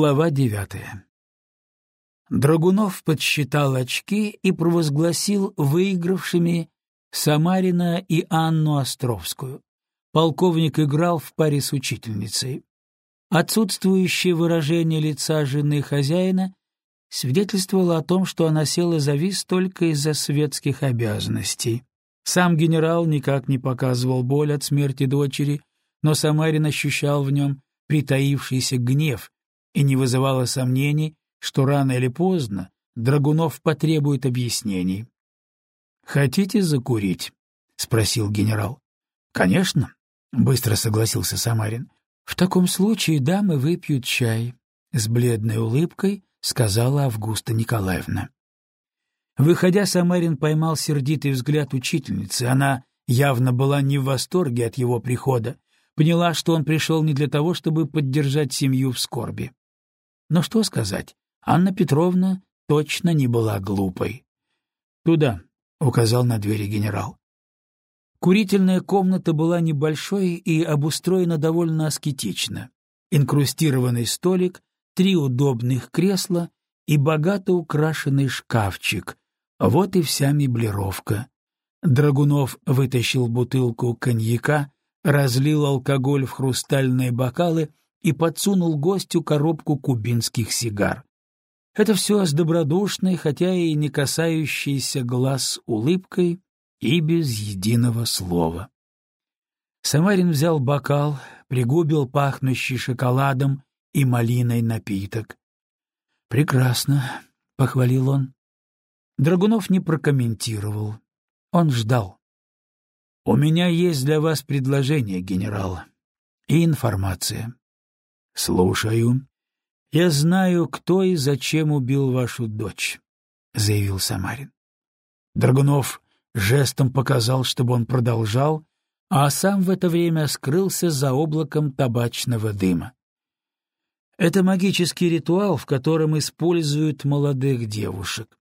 Глава девятая Драгунов подсчитал очки и провозгласил выигравшими Самарина и Анну Островскую. Полковник играл в паре с учительницей. Отсутствующее выражение лица жены хозяина свидетельствовало о том, что она села за виз только из-за светских обязанностей. Сам генерал никак не показывал боль от смерти дочери, но Самарин ощущал в нем притаившийся гнев, и не вызывало сомнений, что рано или поздно Драгунов потребует объяснений. «Хотите закурить?» — спросил генерал. «Конечно», — быстро согласился Самарин. «В таком случае дамы выпьют чай», — с бледной улыбкой сказала Августа Николаевна. Выходя, Самарин поймал сердитый взгляд учительницы. Она явно была не в восторге от его прихода, поняла, что он пришел не для того, чтобы поддержать семью в скорби. Но что сказать, Анна Петровна точно не была глупой. «Туда», — указал на двери генерал. Курительная комната была небольшой и обустроена довольно аскетично. Инкрустированный столик, три удобных кресла и богато украшенный шкафчик. Вот и вся меблировка. Драгунов вытащил бутылку коньяка, разлил алкоголь в хрустальные бокалы и подсунул гостю коробку кубинских сигар. Это все с добродушной, хотя и не касающейся глаз улыбкой и без единого слова. Самарин взял бокал, пригубил пахнущий шоколадом и малиной напиток. «Прекрасно», — похвалил он. Драгунов не прокомментировал. Он ждал. «У меня есть для вас предложение, генерал, и информация. «Слушаю. Я знаю, кто и зачем убил вашу дочь», — заявил Самарин. Драгунов жестом показал, чтобы он продолжал, а сам в это время скрылся за облаком табачного дыма. Это магический ритуал, в котором используют молодых девушек.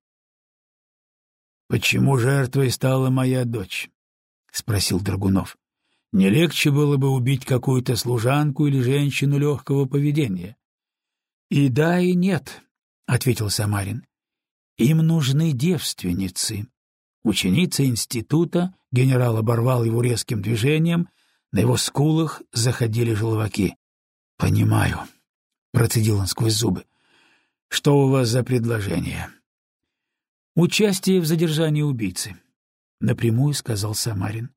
«Почему жертвой стала моя дочь?» — спросил Драгунов. Не легче было бы убить какую-то служанку или женщину легкого поведения. — И да, и нет, — ответил Самарин. — Им нужны девственницы. Ученица института, генерал оборвал его резким движением, на его скулах заходили желваки. — Понимаю, — процедил он сквозь зубы. — Что у вас за предложение? — Участие в задержании убийцы, — напрямую сказал Самарин.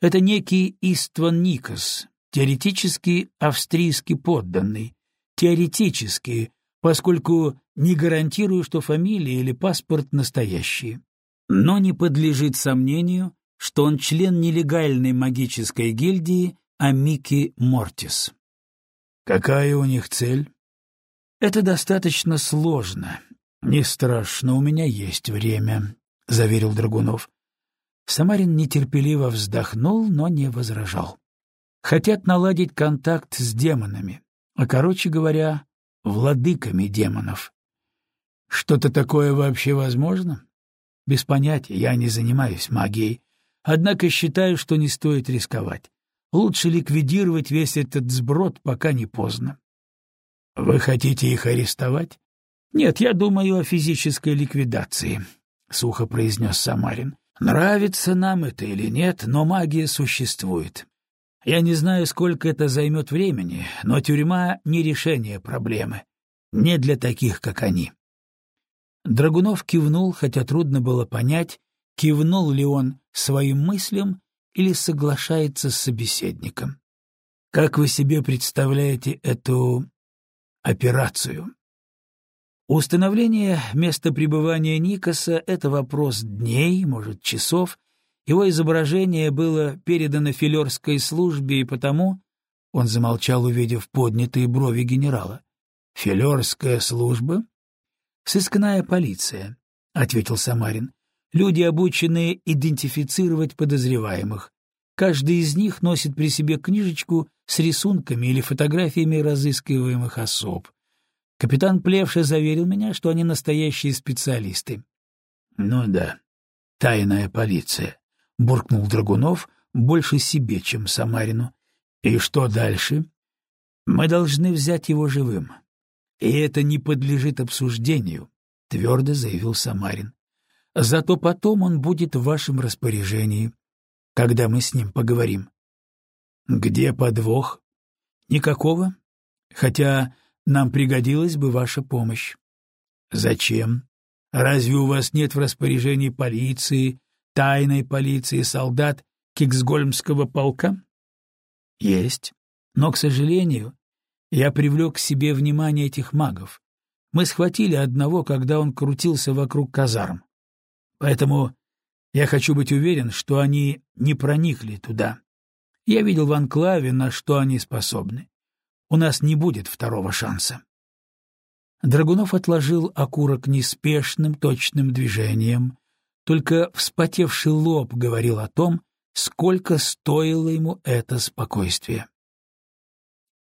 Это некий Истван Никос, теоретически австрийский подданный. Теоретически, поскольку не гарантирую, что фамилия или паспорт настоящие. Но не подлежит сомнению, что он член нелегальной магической гильдии Амики Мортис. Какая у них цель? Это достаточно сложно. Не страшно, у меня есть время, заверил Драгунов. Самарин нетерпеливо вздохнул, но не возражал. Хотят наладить контакт с демонами, а, короче говоря, владыками демонов. Что-то такое вообще возможно? Без понятия, я не занимаюсь магией. Однако считаю, что не стоит рисковать. Лучше ликвидировать весь этот сброд, пока не поздно. Вы хотите их арестовать? Нет, я думаю о физической ликвидации, — сухо произнес Самарин. Нравится нам это или нет, но магия существует. Я не знаю, сколько это займет времени, но тюрьма — не решение проблемы. Не для таких, как они. Драгунов кивнул, хотя трудно было понять, кивнул ли он своим мыслям или соглашается с собеседником. Как вы себе представляете эту операцию? Установление места пребывания Никоса — это вопрос дней, может, часов. Его изображение было передано филерской службе, и потому... Он замолчал, увидев поднятые брови генерала. «Филерская служба?» «Сыскная полиция», — ответил Самарин. «Люди, обученные идентифицировать подозреваемых. Каждый из них носит при себе книжечку с рисунками или фотографиями разыскиваемых особ. Капитан Плевша заверил меня, что они настоящие специалисты. — Ну да, тайная полиция, — буркнул Драгунов больше себе, чем Самарину. — И что дальше? — Мы должны взять его живым. И это не подлежит обсуждению, — твердо заявил Самарин. Зато потом он будет в вашем распоряжении, когда мы с ним поговорим. Где подвох? Никакого, хотя нам пригодилась бы ваша помощь. Зачем? Разве у вас нет в распоряжении полиции, тайной полиции, солдат Киксгольмского полка? Есть. Но, к сожалению, я привлек к себе внимание этих магов. Мы схватили одного, когда он крутился вокруг казарм. Поэтому я хочу быть уверен, что они не проникли туда. Я видел в анклаве, на что они способны. У нас не будет второго шанса. Драгунов отложил окурок неспешным, точным движением. Только вспотевший лоб говорил о том, сколько стоило ему это спокойствие.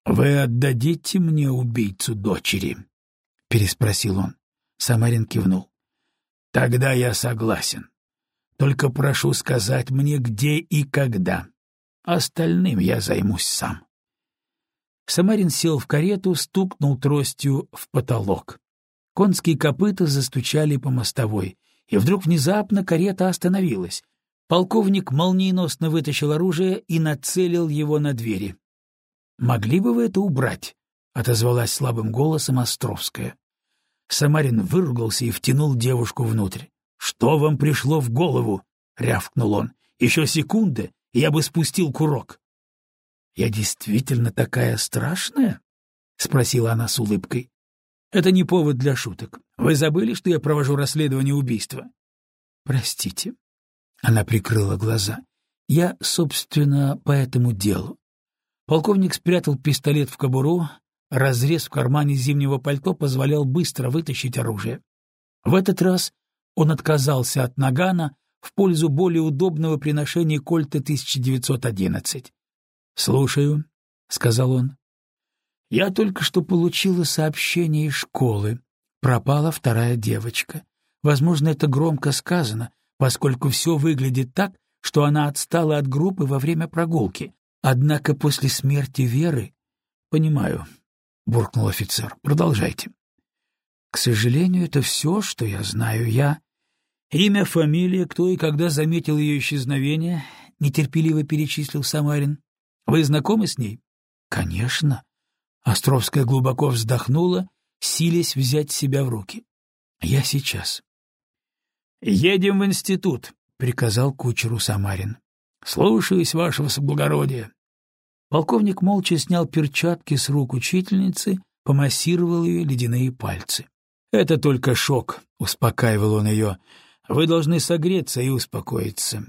«Вы отдадите мне убийцу дочери?» — переспросил он. Самарин кивнул. «Тогда я согласен. Только прошу сказать мне, где и когда. Остальным я займусь сам». Самарин сел в карету, стукнул тростью в потолок. Конские копыта застучали по мостовой, и вдруг внезапно карета остановилась. Полковник молниеносно вытащил оружие и нацелил его на двери. «Могли бы вы это убрать?» — отозвалась слабым голосом Островская. Самарин выругался и втянул девушку внутрь. «Что вам пришло в голову?» — рявкнул он. «Еще секунда, и я бы спустил курок». «Я действительно такая страшная?» — спросила она с улыбкой. «Это не повод для шуток. Вы забыли, что я провожу расследование убийства?» «Простите». Она прикрыла глаза. «Я, собственно, по этому делу». Полковник спрятал пистолет в кобуру, разрез в кармане зимнего пальто позволял быстро вытащить оружие. В этот раз он отказался от нагана в пользу более удобного приношения кольта 1911. «Слушаю», — сказал он. «Я только что получила сообщение из школы. Пропала вторая девочка. Возможно, это громко сказано, поскольку все выглядит так, что она отстала от группы во время прогулки. Однако после смерти Веры... — Понимаю, — буркнул офицер. — Продолжайте. — К сожалению, это все, что я знаю. Я... Имя, фамилия, кто и когда заметил ее исчезновение, — нетерпеливо перечислил Самарин. Вы знакомы с ней? Конечно. Островская глубоко вздохнула, силясь взять себя в руки. Я сейчас. Едем в институт, приказал кучеру Самарин. Слушаюсь, вашего благородия. Полковник молча снял перчатки с рук учительницы, помассировал ее ледяные пальцы. «Это только шок», — успокаивал он ее. «Вы должны согреться и успокоиться».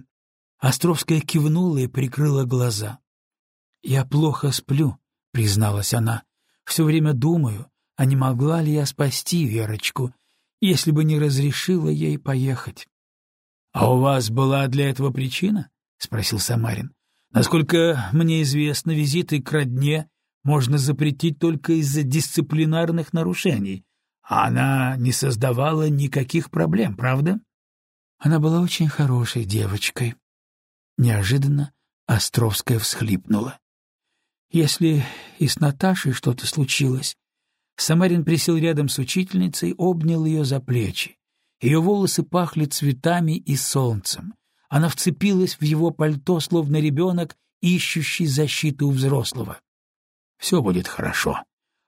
Островская кивнула и прикрыла глаза. «Я плохо сплю», — призналась она. «Все время думаю, а не могла ли я спасти Верочку, если бы не разрешила ей поехать». «А у вас была для этого причина?» — спросил Самарин. «Насколько мне известно, визиты к родне можно запретить только из-за дисциплинарных нарушений, а она не создавала никаких проблем, правда?» Она была очень хорошей девочкой. Неожиданно Островская всхлипнула. Если и с Наташей что-то случилось... Самарин присел рядом с учительницей, обнял ее за плечи. Ее волосы пахли цветами и солнцем. Она вцепилась в его пальто, словно ребенок, ищущий защиту у взрослого. «Все будет хорошо».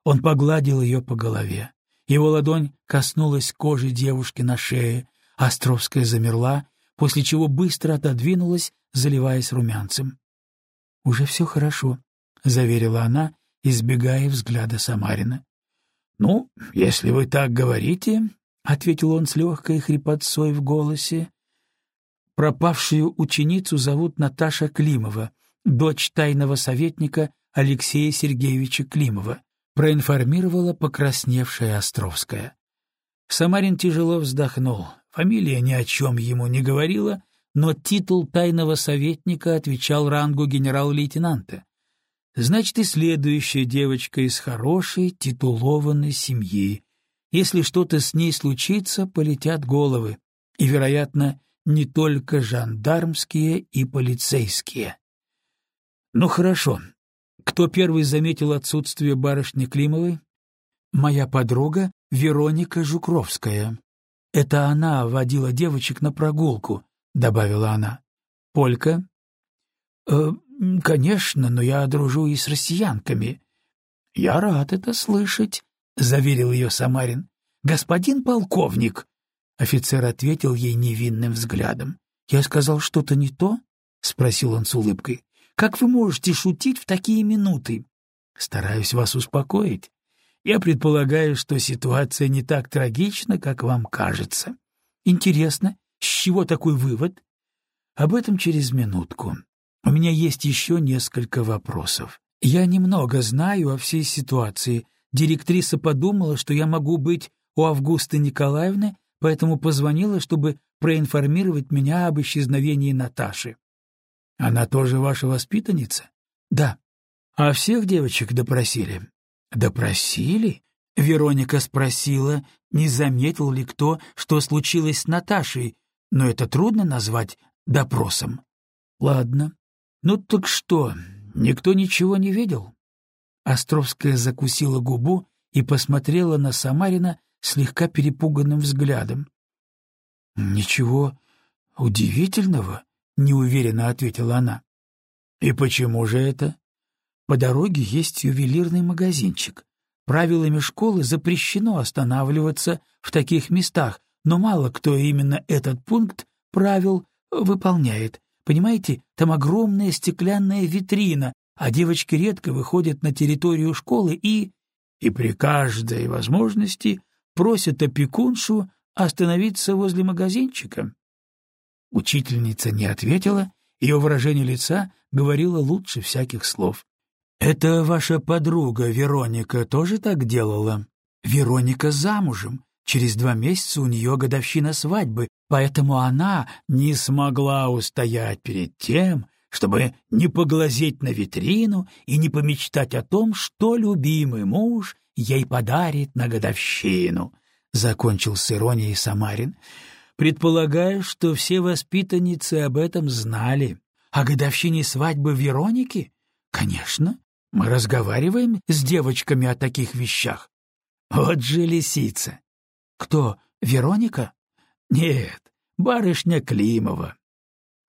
Он погладил ее по голове. Его ладонь коснулась кожи девушки на шее. Островская замерла, после чего быстро отодвинулась, заливаясь румянцем. «Уже все хорошо», — заверила она, избегая взгляда Самарина. — Ну, если вы так говорите, — ответил он с легкой хрипотцой в голосе, — пропавшую ученицу зовут Наташа Климова, дочь тайного советника Алексея Сергеевича Климова, проинформировала покрасневшая Островская. Самарин тяжело вздохнул. Фамилия ни о чем ему не говорила, но титул тайного советника отвечал рангу генерал-лейтенанта. Значит, и следующая девочка из хорошей, титулованной семьи. Если что-то с ней случится, полетят головы. И, вероятно, не только жандармские и полицейские. Ну хорошо. Кто первый заметил отсутствие барышни Климовой? моя подруга Вероника Жукровская. Это она водила девочек на прогулку, добавила она. Полька? Э, конечно, но я дружу и с россиянками. Я рад это слышать, заверил ее Самарин. Господин полковник, офицер ответил ей невинным взглядом. Я сказал что-то не то? спросил он с улыбкой. Как вы можете шутить в такие минуты? Стараюсь вас успокоить. Я предполагаю, что ситуация не так трагична, как вам кажется. Интересно, с чего такой вывод? Об этом через минутку. У меня есть еще несколько вопросов. Я немного знаю о всей ситуации. Директриса подумала, что я могу быть у Августы Николаевны, поэтому позвонила, чтобы проинформировать меня об исчезновении Наташи. Она тоже ваша воспитанница? Да. А всех девочек допросили? Допросили? Вероника спросила, не заметил ли кто, что случилось с Наташей, но это трудно назвать допросом. Ладно. Ну так что, никто ничего не видел? Островская закусила губу и посмотрела на Самарина слегка перепуганным взглядом. «Ничего удивительного», — неуверенно ответила она. «И почему же это?» По дороге есть ювелирный магазинчик. Правилами школы запрещено останавливаться в таких местах, но мало кто именно этот пункт правил выполняет. Понимаете, там огромная стеклянная витрина, а девочки редко выходят на территорию школы и... и при каждой возможности просят опекуншу остановиться возле магазинчика. Учительница не ответила, ее выражение лица говорило лучше всяких слов. «Это ваша подруга Вероника тоже так делала?» «Вероника замужем. Через два месяца у нее годовщина свадьбы, поэтому она не смогла устоять перед тем, чтобы не поглазеть на витрину и не помечтать о том, что любимый муж ей подарит на годовщину», — закончил с иронией Самарин. «Предполагаю, что все воспитанницы об этом знали. О годовщине свадьбы Вероники? Конечно. Мы разговариваем с девочками о таких вещах. Вот же лисица. Кто, Вероника? Нет, барышня Климова.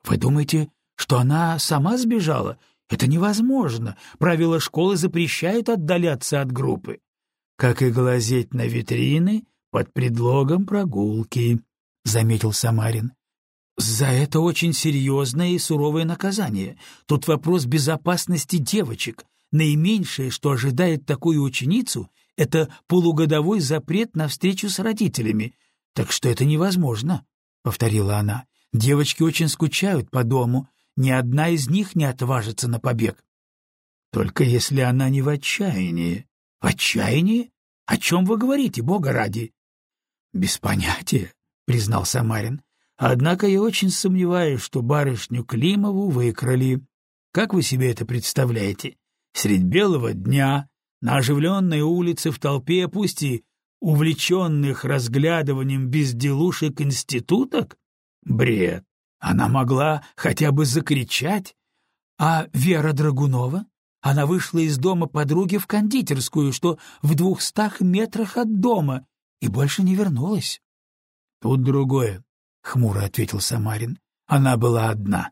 Вы думаете, что она сама сбежала? Это невозможно. Правила школы запрещают отдаляться от группы. Как и глазеть на витрины под предлогом прогулки, — заметил Самарин. За это очень серьезное и суровое наказание. Тут вопрос безопасности девочек, Наименьшее, что ожидает такую ученицу, это полугодовой запрет на встречу с родителями. Так что это невозможно, — повторила она. Девочки очень скучают по дому, ни одна из них не отважится на побег. Только если она не в отчаянии. В отчаянии? О чем вы говорите, бога ради? Без понятия, — признал Самарин. Однако я очень сомневаюсь, что барышню Климову выкрали. Как вы себе это представляете? средь белого дня, на оживленной улице в толпе, пусть и увлеченных разглядыванием безделушек институток? Бред. Она могла хотя бы закричать. А Вера Драгунова? Она вышла из дома подруги в кондитерскую, что в двухстах метрах от дома, и больше не вернулась. — Тут другое, — хмуро ответил Самарин. Она была одна.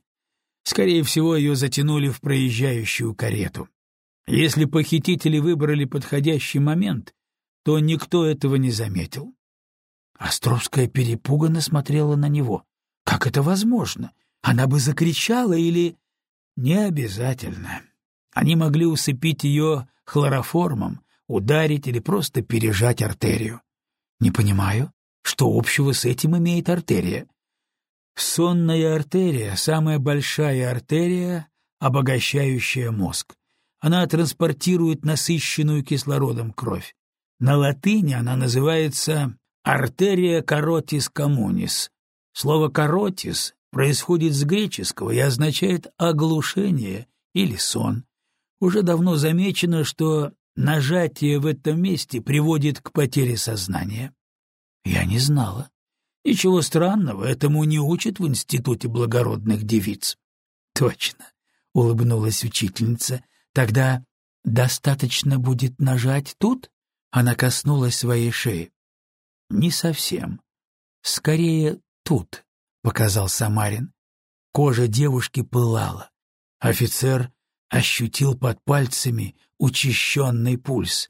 Скорее всего, ее затянули в проезжающую карету. Если похитители выбрали подходящий момент, то никто этого не заметил. Островская перепуганно смотрела на него. Как это возможно? Она бы закричала или... Не обязательно. Они могли усыпить ее хлороформом, ударить или просто пережать артерию. Не понимаю, что общего с этим имеет артерия. Сонная артерия — самая большая артерия, обогащающая мозг. Она транспортирует насыщенную кислородом кровь. На латыни она называется артерия каротис коммунис. Слово каротис происходит с греческого и означает оглушение или сон. Уже давно замечено, что нажатие в этом месте приводит к потере сознания. Я не знала. Ничего странного, этому не учат в Институте благородных девиц. Точно, улыбнулась учительница. Тогда достаточно будет нажать тут? Она коснулась своей шеи. «Не совсем. Скорее, тут», — показал Самарин. Кожа девушки пылала. Офицер ощутил под пальцами учащенный пульс.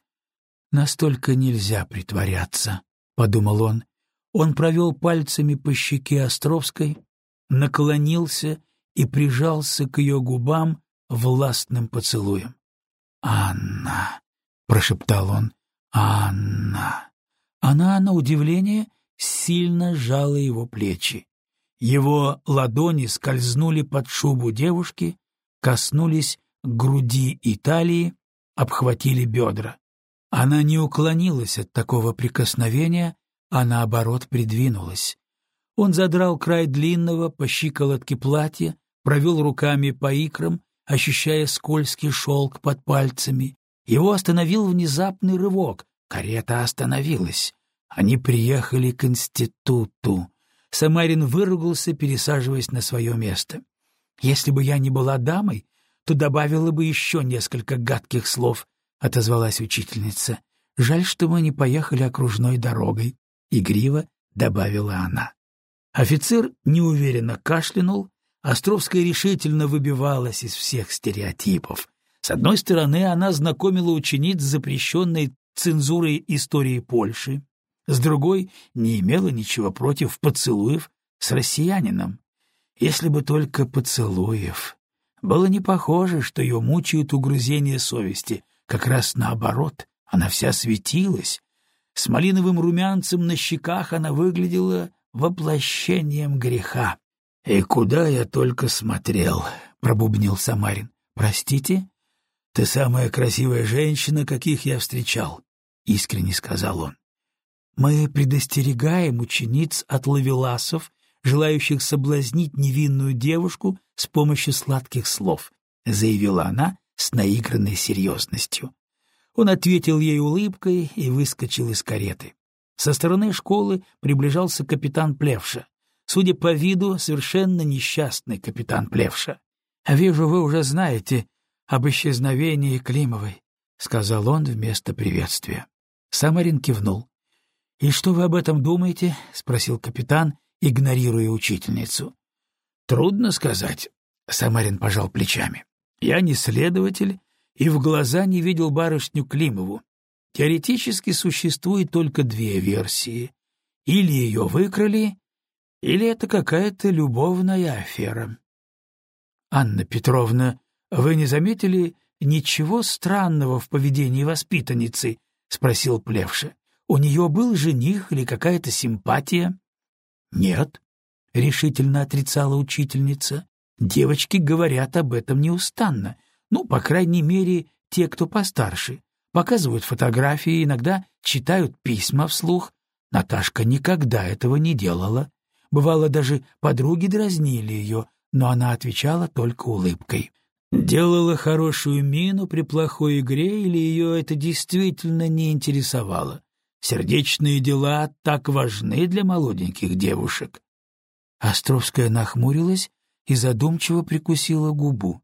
«Настолько нельзя притворяться», — подумал он. Он провел пальцами по щеке Островской, наклонился и прижался к ее губам властным поцелуем. «Анна!» — прошептал он. «Анна!» Она, на удивление, сильно сжала его плечи. Его ладони скользнули под шубу девушки, коснулись груди и талии, обхватили бедра. Она не уклонилась от такого прикосновения, а наоборот придвинулась. Он задрал край длинного по щиколотке платья, провел руками по икрам, ощущая скользкий шелк под пальцами. Его остановил внезапный рывок. Карета остановилась. Они приехали к институту. Самарин выругался, пересаживаясь на свое место. «Если бы я не была дамой, то добавила бы еще несколько гадких слов», — отозвалась учительница. «Жаль, что мы не поехали окружной дорогой», — игриво добавила она. Офицер неуверенно кашлянул, Островская решительно выбивалась из всех стереотипов. С одной стороны, она знакомила учениц с запрещенной цензурой истории Польши, с другой — не имела ничего против поцелуев с россиянином. Если бы только поцелуев. Было не похоже, что ее мучают угрызения совести, как раз наоборот, она вся светилась. С малиновым румянцем на щеках она выглядела воплощением греха. «И куда я только смотрел», — пробубнил Самарин. «Простите? Ты самая красивая женщина, каких я встречал», — искренне сказал он. «Мы предостерегаем учениц от лавеласов, желающих соблазнить невинную девушку с помощью сладких слов», — заявила она с наигранной серьезностью. Он ответил ей улыбкой и выскочил из кареты. Со стороны школы приближался капитан Плевша. Судя по виду, совершенно несчастный капитан Плевша. «Вижу, вы уже знаете об исчезновении Климовой», — сказал он вместо приветствия. Самарин кивнул. «И что вы об этом думаете?» — спросил капитан, игнорируя учительницу. «Трудно сказать», — Самарин пожал плечами. «Я не следователь и в глаза не видел барышню Климову. Теоретически существует только две версии. Или ее выкрали, или это какая-то любовная афера? Анна Петровна, вы не заметили ничего странного в поведении воспитанницы? спросил Плевша. У нее был жених или какая-то симпатия? Нет, решительно отрицала учительница. Девочки говорят об этом неустанно. Ну, по крайней мере, те, кто постарше. Показывают фотографии, иногда читают письма вслух. Наташка никогда этого не делала. Бывало, даже подруги дразнили ее, но она отвечала только улыбкой. Делала хорошую мину при плохой игре или ее это действительно не интересовало? Сердечные дела так важны для молоденьких девушек. Островская нахмурилась и задумчиво прикусила губу.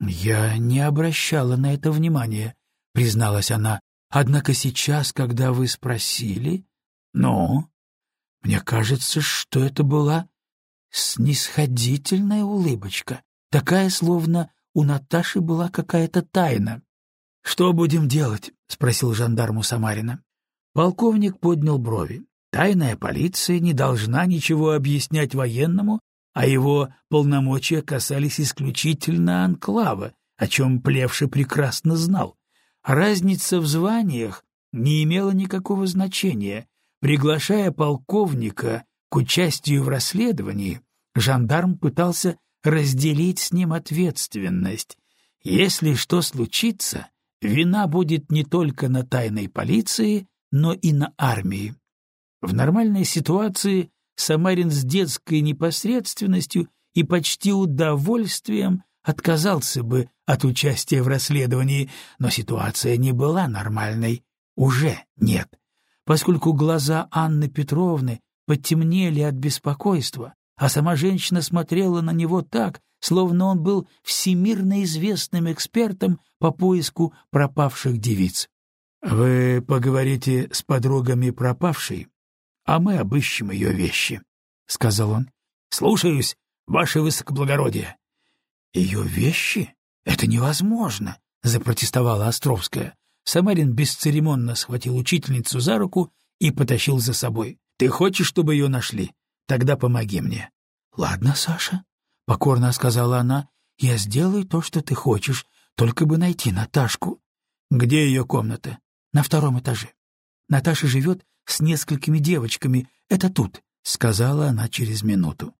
«Я не обращала на это внимания», — призналась она. «Однако сейчас, когда вы спросили...» «Ну?» Мне кажется, что это была снисходительная улыбочка, такая, словно у Наташи была какая-то тайна. — Что будем делать? — спросил жандарму Самарина. Полковник поднял брови. Тайная полиция не должна ничего объяснять военному, а его полномочия касались исключительно анклава, о чем Плевши прекрасно знал. Разница в званиях не имела никакого значения, Приглашая полковника к участию в расследовании, жандарм пытался разделить с ним ответственность. Если что случится, вина будет не только на тайной полиции, но и на армии. В нормальной ситуации Самарин с детской непосредственностью и почти удовольствием отказался бы от участия в расследовании, но ситуация не была нормальной, уже нет поскольку глаза Анны Петровны потемнели от беспокойства, а сама женщина смотрела на него так, словно он был всемирно известным экспертом по поиску пропавших девиц. «Вы поговорите с подругами пропавшей, а мы обыщем ее вещи», — сказал он. «Слушаюсь, ваше высокоблагородие». «Ее вещи? Это невозможно», — запротестовала Островская. Самарин бесцеремонно схватил учительницу за руку и потащил за собой. «Ты хочешь, чтобы ее нашли? Тогда помоги мне». «Ладно, Саша», — покорно сказала она, — «я сделаю то, что ты хочешь, только бы найти Наташку». «Где ее комната?» «На втором этаже. Наташа живет с несколькими девочками. Это тут», — сказала она через минуту.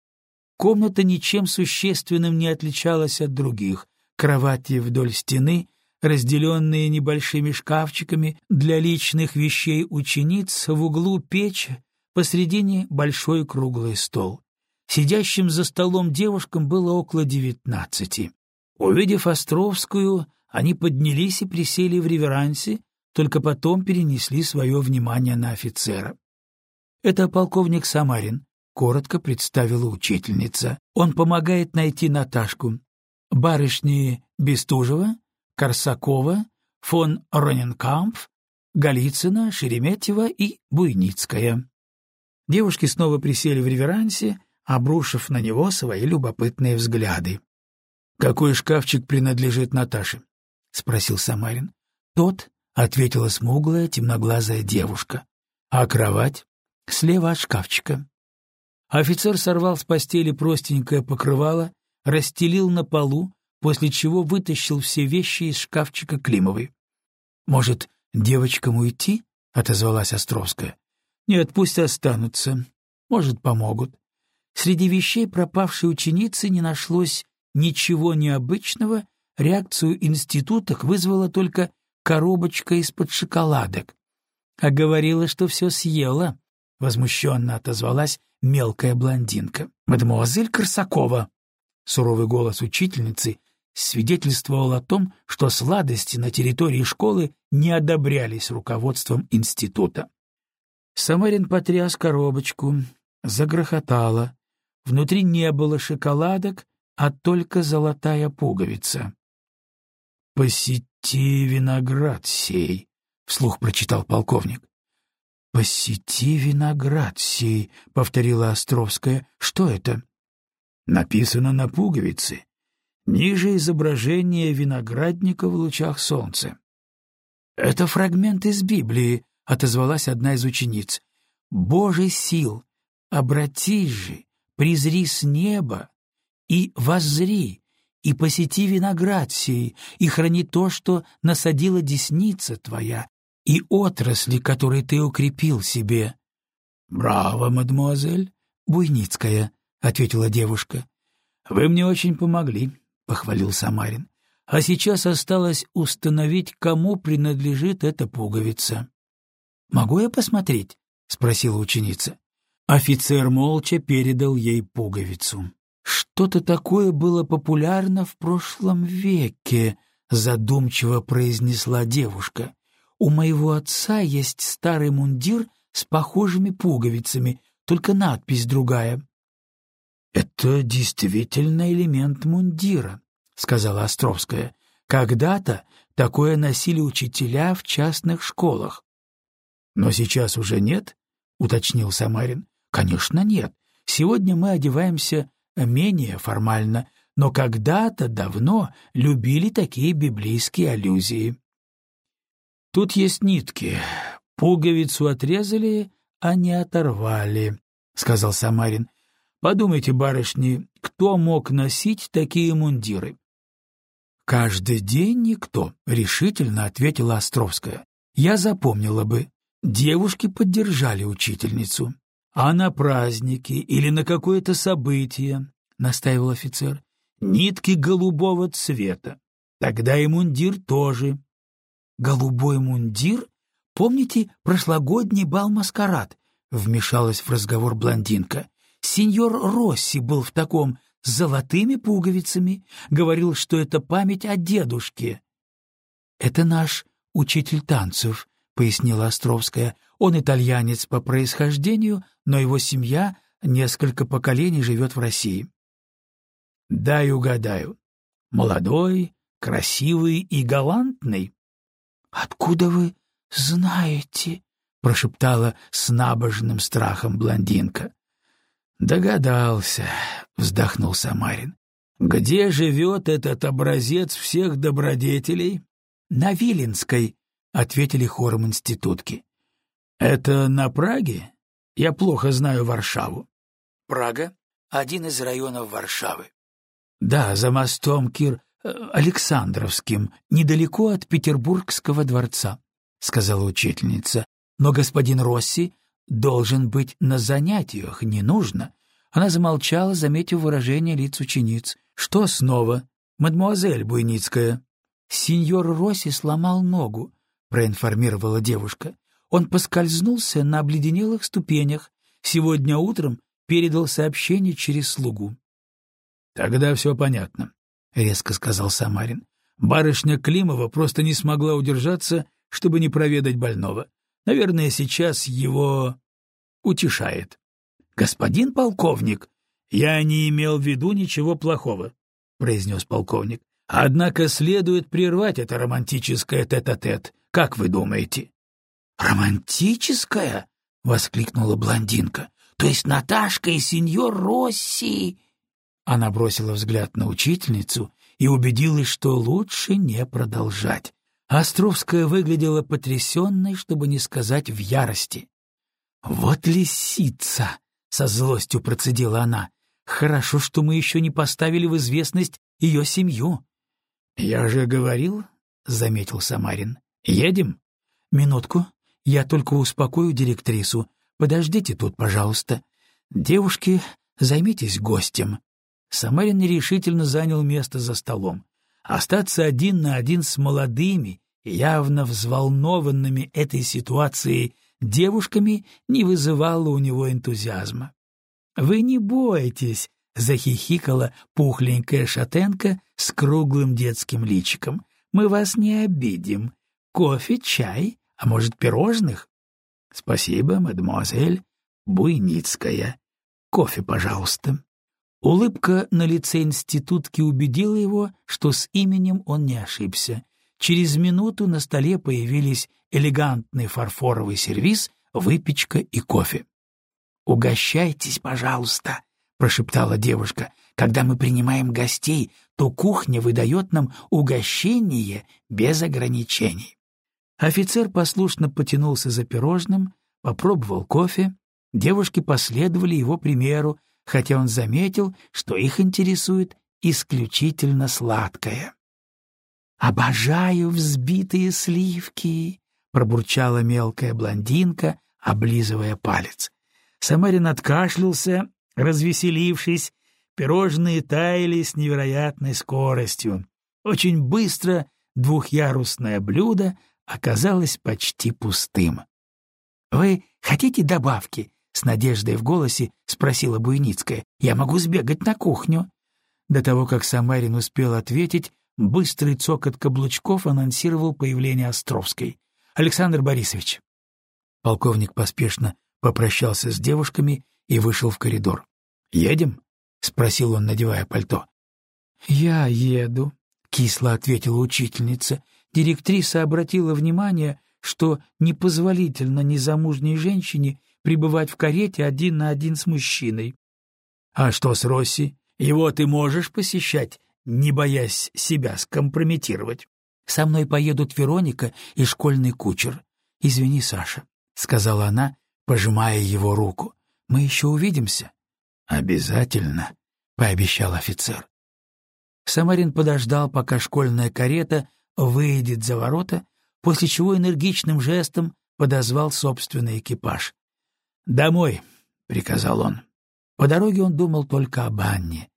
Комната ничем существенным не отличалась от других. Кровати вдоль стены, разделенные небольшими шкафчиками для личных вещей учениц, в углу печь, посредине большой круглый стол. Сидящим за столом девушкам было около девятнадцати. Увидев Островскую, они поднялись и присели в реверансе, только потом перенесли свое внимание на офицера. «Это полковник Самарин», — коротко представила учительница. «Он помогает найти Наташку. Барышни Бестужева, Корсакова, фон Роненкампф, Голицына, Шереметьева и Буйницкая». Девушки снова присели в реверансе, обрушив на него свои любопытные взгляды. «Какой шкафчик принадлежит Наташе?» — спросил Самарин. «Тот», — ответила смуглая, темноглазая девушка. «А кровать?» «Слева от шкафчика». Офицер сорвал с постели простенькое покрывало, расстелил на полу, после чего вытащил все вещи из шкафчика Климовой. «Может, девочкам уйти?» — отозвалась Островская. «Нет, пусть останутся. Может, помогут». Среди вещей пропавшей ученицы не нашлось ничего необычного, реакцию институток вызвала только коробочка из-под шоколадок. А говорила, что все съела, — возмущенно отозвалась мелкая блондинка. «Мадемуазель Корсакова!» Суровый голос учительницы свидетельствовал о том, что сладости на территории школы не одобрялись руководством института. Самарин потряс коробочку, загрохотала. Внутри не было шоколадок, а только золотая пуговица. «Посети виноград сей», — вслух прочитал полковник. «Посети виноград сей», — повторила Островская. «Что это?» «Написано на пуговице. Ниже изображение виноградника в лучах солнца». «Это фрагмент из Библии», — отозвалась одна из учениц. «Божий сил, обратись же, презри с неба и воззри, и посети виноград сей, и храни то, что насадила десница твоя, и отрасли, которые ты укрепил себе». «Браво, мадемуазель!» «Буйницкая», — ответила девушка. «Вы мне очень помогли», — похвалил Самарин. «А сейчас осталось установить, кому принадлежит эта пуговица». «Могу я посмотреть?» — спросила ученица. Офицер молча передал ей пуговицу. «Что-то такое было популярно в прошлом веке», — задумчиво произнесла девушка. «У моего отца есть старый мундир с похожими пуговицами, только надпись другая». «Это действительно элемент мундира», — сказала Островская. «Когда-то такое носили учителя в частных школах». «Но сейчас уже нет?» — уточнил Самарин. Конечно, нет. Сегодня мы одеваемся менее формально, но когда-то давно любили такие библейские аллюзии. Тут есть нитки. Пуговицу отрезали, а не оторвали, — сказал Самарин. Подумайте, барышни, кто мог носить такие мундиры? «Каждый день никто», — решительно ответила Островская. «Я запомнила бы». Девушки поддержали учительницу. «А на праздники или на какое-то событие», — настаивал офицер, — «нитки голубого цвета. Тогда и мундир тоже». «Голубой мундир? Помните прошлогодний бал-маскарад?» — вмешалась в разговор блондинка. «Сеньор Росси был в таком, с золотыми пуговицами, говорил, что это память о дедушке». «Это наш учитель танцев», — пояснила Островская. «Он итальянец по происхождению, но его семья несколько поколений живет в России». «Дай угадаю. Молодой, красивый и галантный?» «Откуда вы знаете?» — прошептала с набожным страхом блондинка. «Догадался», — вздохнул Самарин. «Где живет этот образец всех добродетелей?» «На Виленской», — ответили хором институтки. «Это на Праге? Я плохо знаю Варшаву». «Прага — один из районов Варшавы». «Да, за мостом Кир... Э, Александровским, недалеко от Петербургского дворца», — сказала учительница. «Но господин Росси должен быть на занятиях, не нужно». Она замолчала, заметив выражение лиц учениц. «Что снова? Мадемуазель Буйницкая?» «Сеньор Росси сломал ногу», — проинформировала девушка. «Он поскользнулся на обледенелых ступенях. Сегодня утром передал сообщение через слугу». «Тогда все понятно», — резко сказал Самарин. «Барышня Климова просто не смогла удержаться, чтобы не проведать больного. Наверное, сейчас его утешает». «Господин полковник, я не имел в виду ничего плохого», — произнес полковник. «Однако следует прервать это романтическое тет-а-тет. -тет. Как вы думаете?» «Романтическое?» — воскликнула блондинка. «То есть Наташка и сеньор Росси...» Она бросила взгляд на учительницу и убедилась, что лучше не продолжать. Островская выглядела потрясенной, чтобы не сказать в ярости. «Вот лисица!» — со злостью процедила она. «Хорошо, что мы еще не поставили в известность ее семью». «Я же говорил», — заметил Самарин. «Едем?» «Минутку. Я только успокою директрису. Подождите тут, пожалуйста. Девушки, займитесь гостем». Самарин нерешительно занял место за столом. Остаться один на один с молодыми, явно взволнованными этой ситуацией девушками не вызывало у него энтузиазма. «Вы не бойтесь», — захихикала пухленькая шатенка с круглым детским личиком. «Мы вас не обидим. Кофе, чай, а может, пирожных?» «Спасибо, мадемуазель Буйницкая. Кофе, пожалуйста». Улыбка на лице институтки убедила его, что с именем он не ошибся. Через минуту на столе появились элегантный фарфоровый сервиз, выпечка и кофе. «Угощайтесь, пожалуйста», — прошептала девушка. «Когда мы принимаем гостей, то кухня выдает нам угощение без ограничений». Офицер послушно потянулся за пирожным, попробовал кофе. Девушки последовали его примеру, хотя он заметил, что их интересует исключительно сладкое. «Обожаю взбитые сливки!» — пробурчала мелкая блондинка, облизывая палец. Самарин откашлялся, развеселившись, пирожные таяли с невероятной скоростью. Очень быстро двухъярусное блюдо оказалось почти пустым. «Вы хотите добавки?» С надеждой в голосе спросила Буйницкая. «Я могу сбегать на кухню». До того, как Самарин успел ответить, быстрый цокот каблучков анонсировал появление Островской. «Александр Борисович». Полковник поспешно попрощался с девушками и вышел в коридор. «Едем?» — спросил он, надевая пальто. «Я еду», — кисло ответила учительница. Директриса обратила внимание, что непозволительно незамужней женщине пребывать в карете один на один с мужчиной. А что с Росси? Его ты можешь посещать, не боясь себя скомпрометировать. Со мной поедут Вероника и школьный кучер. Извини, Саша, — сказала она, пожимая его руку. Мы еще увидимся. Обязательно, — пообещал офицер. Самарин подождал, пока школьная карета выйдет за ворота, после чего энергичным жестом подозвал собственный экипаж. «Домой», — приказал он. По дороге он думал только об Анне.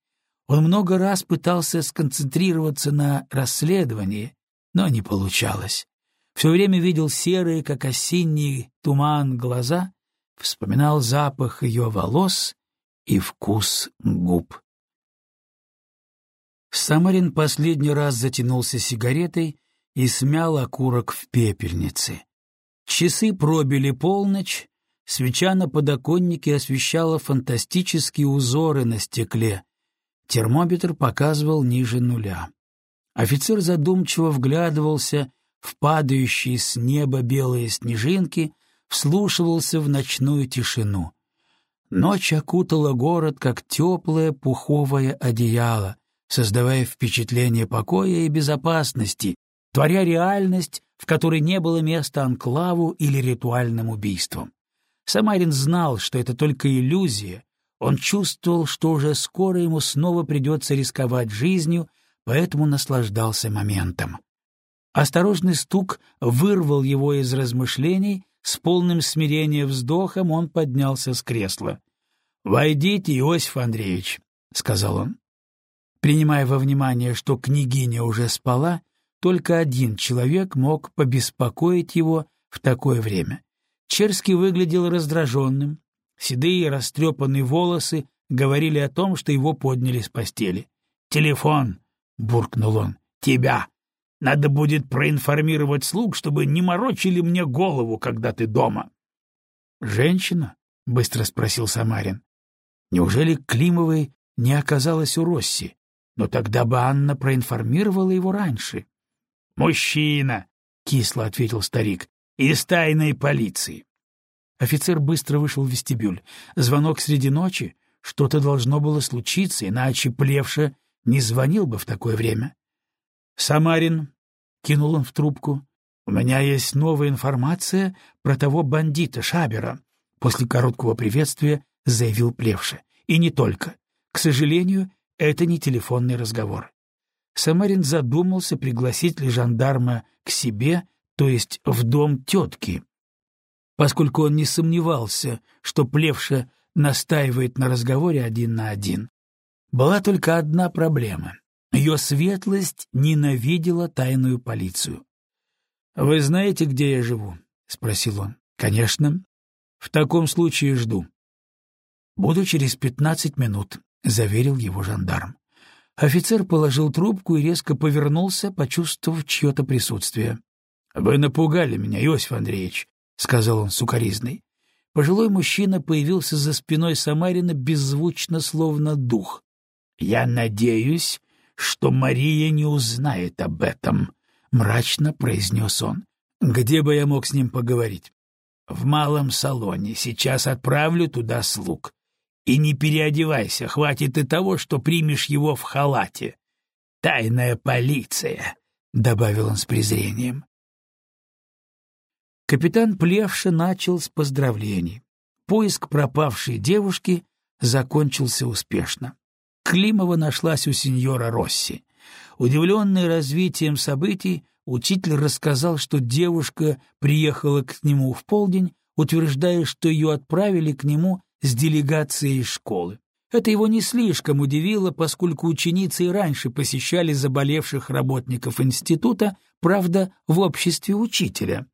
Он много раз пытался сконцентрироваться на расследовании, но не получалось. Все время видел серые, как осенний туман, глаза, вспоминал запах ее волос и вкус губ. Самарин последний раз затянулся сигаретой и смял окурок в пепельнице. Часы пробили полночь, Свеча на подоконнике освещала фантастические узоры на стекле. Термометр показывал ниже нуля. Офицер задумчиво вглядывался в падающие с неба белые снежинки, вслушивался в ночную тишину. Ночь окутала город, как теплое пуховое одеяло, создавая впечатление покоя и безопасности, творя реальность, в которой не было места анклаву или ритуальным убийствам. Самарин знал, что это только иллюзия, он чувствовал, что уже скоро ему снова придется рисковать жизнью, поэтому наслаждался моментом. Осторожный стук вырвал его из размышлений, с полным смирения вздохом он поднялся с кресла. «Войдите, Иосиф Андреевич», — сказал он. Принимая во внимание, что княгиня уже спала, только один человек мог побеспокоить его в такое время. Черский выглядел раздраженным. Седые растрепанные волосы говорили о том, что его подняли с постели. «Телефон!» — буркнул он. «Тебя! Надо будет проинформировать слуг, чтобы не морочили мне голову, когда ты дома». «Женщина?» — быстро спросил Самарин. «Неужели Климовой не оказалось у Росси? Но тогда бы Анна проинформировала его раньше». «Мужчина!» — кисло ответил старик. «Из тайной полиции». Офицер быстро вышел в вестибюль. Звонок среди ночи? Что-то должно было случиться, иначе Плевша не звонил бы в такое время. «Самарин», — кинул он в трубку, — «у меня есть новая информация про того бандита Шабера», — после короткого приветствия заявил Плевша. «И не только. К сожалению, это не телефонный разговор». Самарин задумался, пригласить ли жандарма к себе, то есть в дом тетки, поскольку он не сомневался, что Плевша настаивает на разговоре один на один. Была только одна проблема. Ее светлость ненавидела тайную полицию. «Вы знаете, где я живу?» — спросил он. «Конечно. В таком случае жду». «Буду через пятнадцать минут», — заверил его жандарм. Офицер положил трубку и резко повернулся, почувствовав чье-то присутствие. — Вы напугали меня, Иосиф Андреевич, — сказал он сукоризной. Пожилой мужчина появился за спиной Самарина беззвучно, словно дух. — Я надеюсь, что Мария не узнает об этом, — мрачно произнес он. — Где бы я мог с ним поговорить? — В малом салоне. Сейчас отправлю туда слуг. И не переодевайся, хватит и того, что примешь его в халате. Тайная полиция, — добавил он с презрением. Капитан Плевша начал с поздравлений. Поиск пропавшей девушки закончился успешно. Климова нашлась у сеньора Росси. Удивленный развитием событий, учитель рассказал, что девушка приехала к нему в полдень, утверждая, что ее отправили к нему с делегацией школы. Это его не слишком удивило, поскольку ученицы и раньше посещали заболевших работников института, правда, в обществе учителя.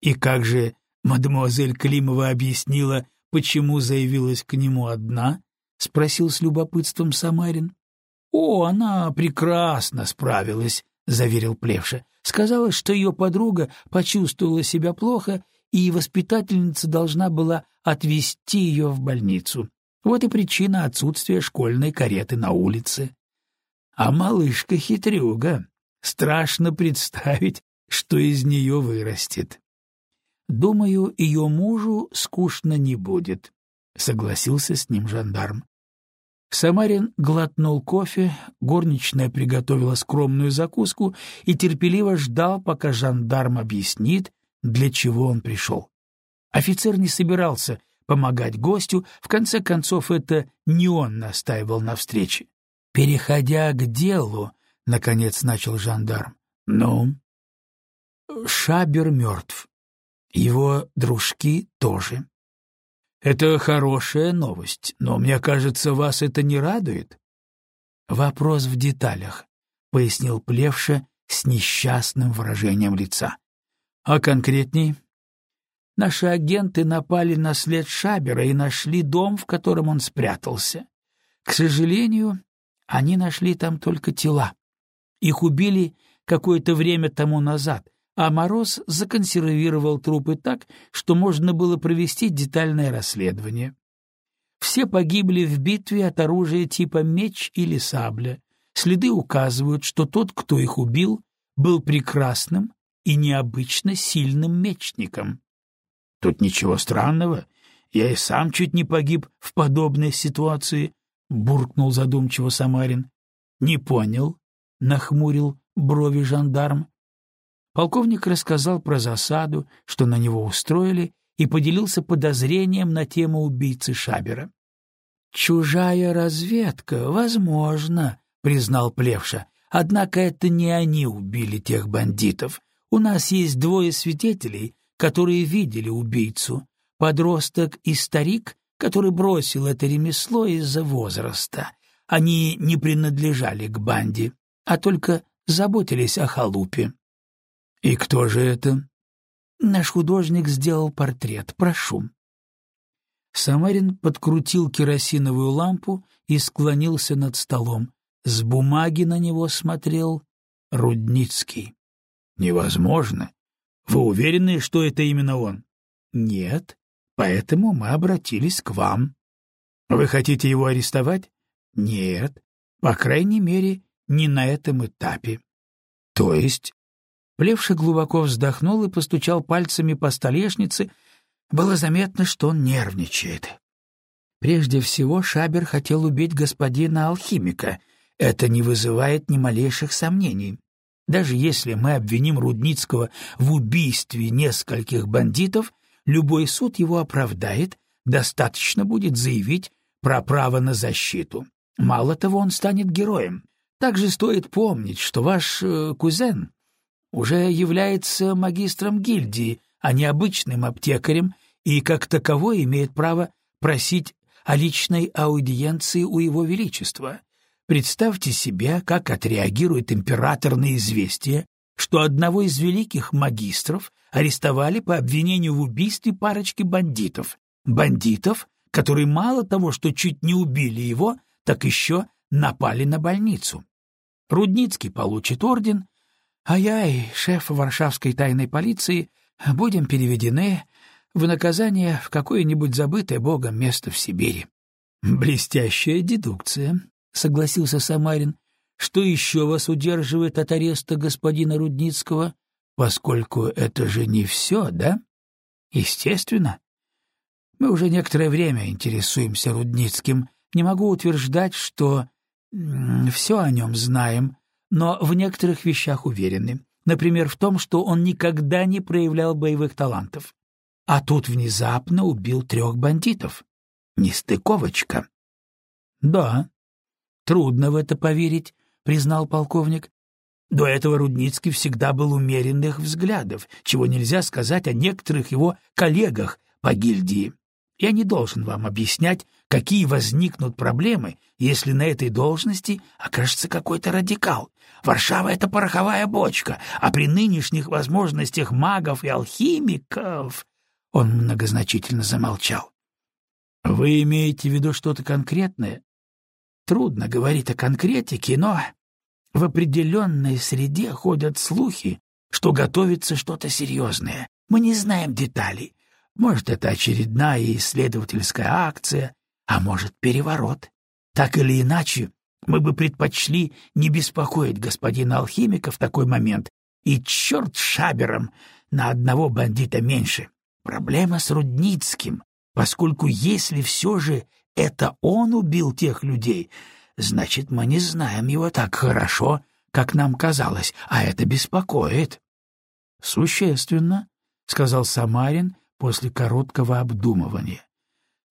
И как же мадемуазель Климова объяснила, почему заявилась к нему одна? — спросил с любопытством Самарин. — О, она прекрасно справилась, — заверил Плевша. Сказала, что ее подруга почувствовала себя плохо, и воспитательница должна была отвезти ее в больницу. Вот и причина отсутствия школьной кареты на улице. А малышка хитрюга. Страшно представить, что из нее вырастет. Думаю, ее мужу скучно не будет, — согласился с ним жандарм. Самарин глотнул кофе, горничная приготовила скромную закуску и терпеливо ждал, пока жандарм объяснит, для чего он пришел. Офицер не собирался помогать гостю, в конце концов это не он настаивал на встрече. «Переходя к делу», — наконец начал жандарм, — «ну?» Шабер мертв. Его дружки тоже. Это хорошая новость, но мне кажется, вас это не радует. Вопрос в деталях, пояснил Плевша с несчастным выражением лица. А конкретней? Наши агенты напали на след Шабера и нашли дом, в котором он спрятался. К сожалению, они нашли там только тела. Их убили какое-то время тому назад, а Мороз законсервировал трупы так, что можно было провести детальное расследование. Все погибли в битве от оружия типа меч или сабля. Следы указывают, что тот, кто их убил, был прекрасным, и необычно сильным мечником. Тут ничего странного. Я и сам чуть не погиб в подобной ситуации, — буркнул задумчиво Самарин. — Не понял, — нахмурил брови жандарм. Полковник рассказал про засаду, что на него устроили, и поделился подозрением на тему убийцы Шабера. «Чужая разведка, возможно», — признал Плевша. «Однако это не они убили тех бандитов. У нас есть двое свидетелей, которые видели убийцу. Подросток и старик, который бросил это ремесло из-за возраста. Они не принадлежали к банде, а только заботились о халупе. «И кто же это?» Наш художник сделал портрет, прошу. Самарин подкрутил керосиновую лампу и склонился над столом. С бумаги на него смотрел Рудницкий. «Невозможно. Вы уверены, что это именно он?» «Нет, поэтому мы обратились к вам». «Вы хотите его арестовать?» «Нет, по крайней мере, не на этом этапе». «То есть Плевший глубоко вздохнул и постучал пальцами по столешнице. Было заметно, что он нервничает. Прежде всего, Шабер хотел убить господина алхимика. Это не вызывает ни малейших сомнений. Даже если мы обвиним Рудницкого в убийстве нескольких бандитов, любой суд его оправдает, достаточно будет заявить про право на защиту. Мало того, он станет героем. Также стоит помнить, что ваш э, кузен уже является магистром гильдии, а не обычным аптекарем, и как таковой имеет право просить о личной аудиенции у его величества. Представьте себе, как отреагирует император на известие, что одного из великих магистров арестовали по обвинению в убийстве парочки бандитов. Бандитов, которые мало того, что чуть не убили его, так еще напали на больницу. Рудницкий получит орден, а я и шеф Варшавской тайной полиции будем переведены в наказание в какое-нибудь забытое богом место в Сибири. Блестящая дедукция, согласился Самарин. Что еще вас удерживает от ареста господина Рудницкого, поскольку это же не все, да? Естественно. Мы уже некоторое время интересуемся Рудницким. Не могу утверждать, что все о нем знаем, но в некоторых вещах уверены. Например, в том, что он никогда не проявлял боевых талантов. А тут внезапно убил трех бандитов. Нестыковочка. — Да, трудно в это поверить, — признал полковник. До этого Рудницкий всегда был умеренных взглядов, чего нельзя сказать о некоторых его коллегах по гильдии. Я не должен вам объяснять, какие возникнут проблемы, если на этой должности окажется какой-то радикал. Варшава — это пороховая бочка, а при нынешних возможностях магов и алхимиков...» Он многозначительно замолчал. «Вы имеете в виду что-то конкретное?» «Трудно говорить о конкретике, но в определенной среде ходят слухи, что готовится что-то серьезное. Мы не знаем деталей, может, это очередная исследовательская акция, а может, переворот. Так или иначе, мы бы предпочли не беспокоить господина алхимика в такой момент, и черт шабером на одного бандита меньше. Проблема с Рудницким, поскольку если все же это он убил тех людей, значит, мы не знаем его так хорошо, как нам казалось, а это беспокоит. — Существенно, — сказал Самарин, после короткого обдумывания.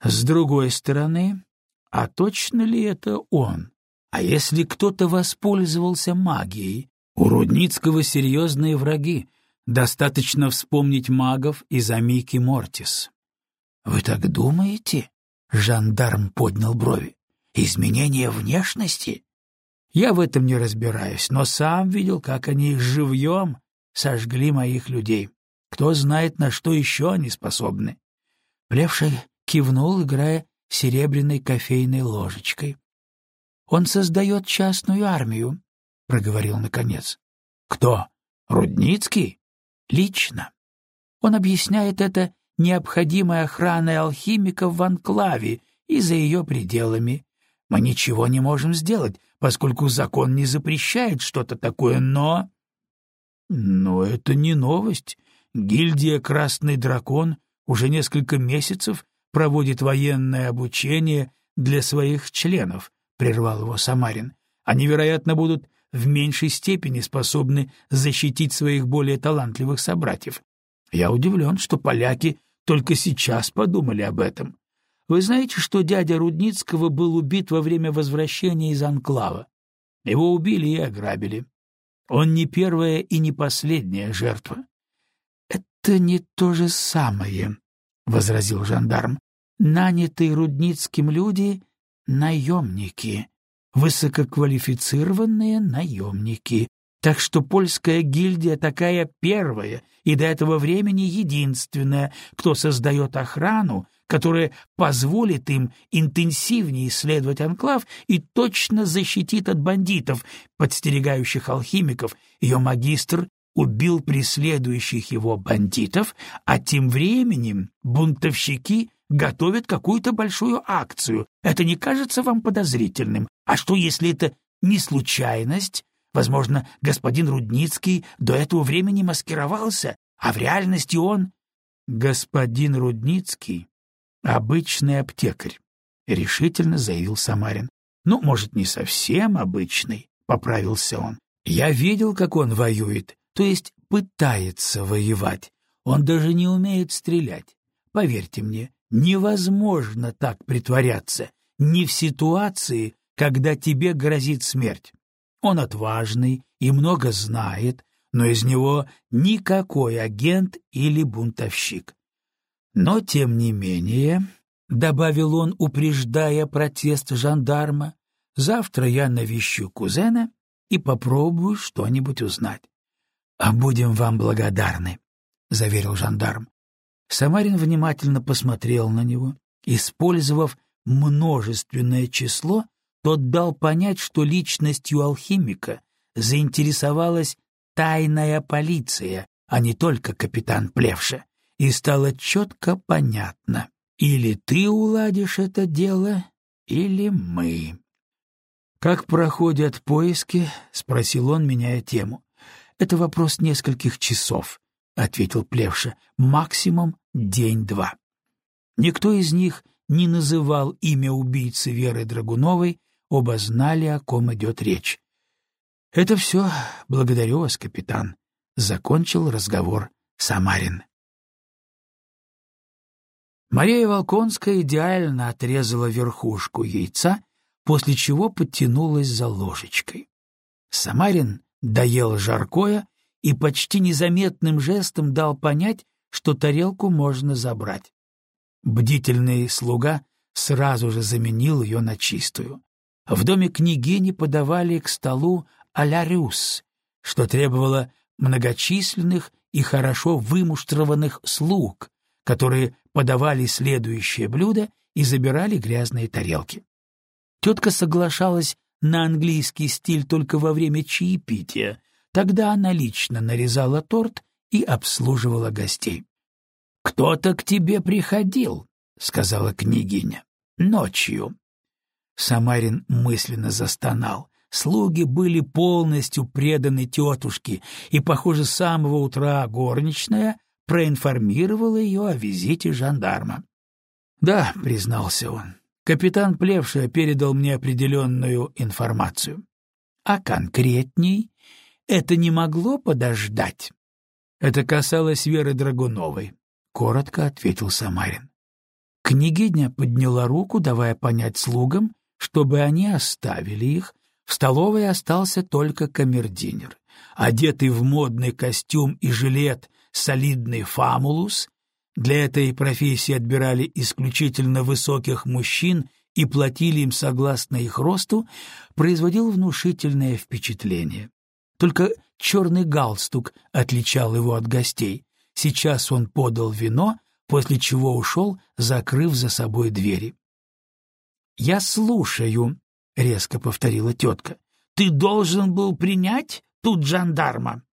С другой стороны, а точно ли это он? А если кто-то воспользовался магией? У Рудницкого серьезные враги. Достаточно вспомнить магов из Амики Мортис. — Вы так думаете? — жандарм поднял брови. — Изменение внешности? Я в этом не разбираюсь, но сам видел, как они живьем сожгли моих людей. Кто знает, на что еще они способны. Плевший кивнул, играя серебряной кофейной ложечкой. «Он создает частную армию», — проговорил наконец. «Кто? Рудницкий?» «Лично. Он объясняет это необходимой охраной алхимиков в анклаве и за ее пределами. Мы ничего не можем сделать, поскольку закон не запрещает что-то такое, но...» Но это не новость. Гильдия «Красный дракон» уже несколько месяцев проводит военное обучение для своих членов, — прервал его Самарин. Они, вероятно, будут в меньшей степени способны защитить своих более талантливых собратьев. Я удивлен, что поляки только сейчас подумали об этом. Вы знаете, что дядя Рудницкого был убит во время возвращения из Анклава? Его убили и ограбили. Он не первая и не последняя жертва. — Это не то же самое, — возразил жандарм. — Нанятые Рудницким люди — наемники, высококвалифицированные наемники. Так что польская гильдия такая первая и до этого времени единственная, кто создает охрану, которая позволит им интенсивнее исследовать анклав и точно защитит от бандитов, подстерегающих алхимиков. Ее магистр убил преследующих его бандитов, а тем временем бунтовщики готовят какую-то большую акцию. Это не кажется вам подозрительным? А что, если это не случайность? Возможно, господин Рудницкий до этого времени маскировался, а в реальности он... Господин Рудницкий — обычный аптекарь, — решительно заявил Самарин. Ну, может, не совсем обычный, — поправился он. Я видел, как он воюет, то есть пытается воевать. Он даже не умеет стрелять. Поверьте мне, невозможно так притворяться, не в ситуации, когда тебе грозит смерть. Он отважный и много знает, но из него никакой агент или бунтовщик. Но, тем не менее, — добавил он, упреждая протест жандарма, — завтра я навещу кузена и попробую что-нибудь узнать. — А будем вам благодарны, — заверил жандарм. Самарин внимательно посмотрел на него. Использовав множественное число, тот дал понять, что личностью алхимика заинтересовалась тайная полиция, а не только капитан Плевша, и стало четко понятно, или ты уладишь это дело, или мы. «Как проходят поиски?» — спросил он, меняя тему. «Это вопрос нескольких часов», — ответил Плевша, — «максимум день-два». Никто из них не называл имя убийцы Веры Драгуновой, оба знали, о ком идет речь. — Это все. Благодарю вас, капитан. — закончил разговор Самарин. Мария Волконская идеально отрезала верхушку яйца, после чего подтянулась за ложечкой. Самарин доел жаркое и почти незаметным жестом дал понять, что тарелку можно забрать. Бдительный слуга сразу же заменил ее на чистую. В доме княгини подавали к столу а-ля рюс, что требовало многочисленных и хорошо вымуштрованных слуг, которые подавали следующее блюдо и забирали грязные тарелки. Тетка соглашалась на английский стиль только во время чаепития, тогда она лично нарезала торт и обслуживала гостей. «Кто-то к тебе приходил», — сказала княгиня, — «ночью». Самарин мысленно застонал. Слуги были полностью преданы тетушке, и, похоже, с самого утра горничная проинформировала ее о визите жандарма. «Да», — признался он, — «капитан Плевша передал мне определенную информацию». «А конкретней это не могло подождать?» «Это касалось Веры Драгуновой», — коротко ответил Самарин. Княгиня подняла руку, давая понять слугам, чтобы они оставили их, в столовой остался только камердинер, Одетый в модный костюм и жилет солидный фамулус, для этой профессии отбирали исключительно высоких мужчин и платили им согласно их росту, производил внушительное впечатление. Только черный галстук отличал его от гостей. Сейчас он подал вино, после чего ушел, закрыв за собой двери. «Я слушаю», — резко повторила тетка. «Ты должен был принять тут жандарма».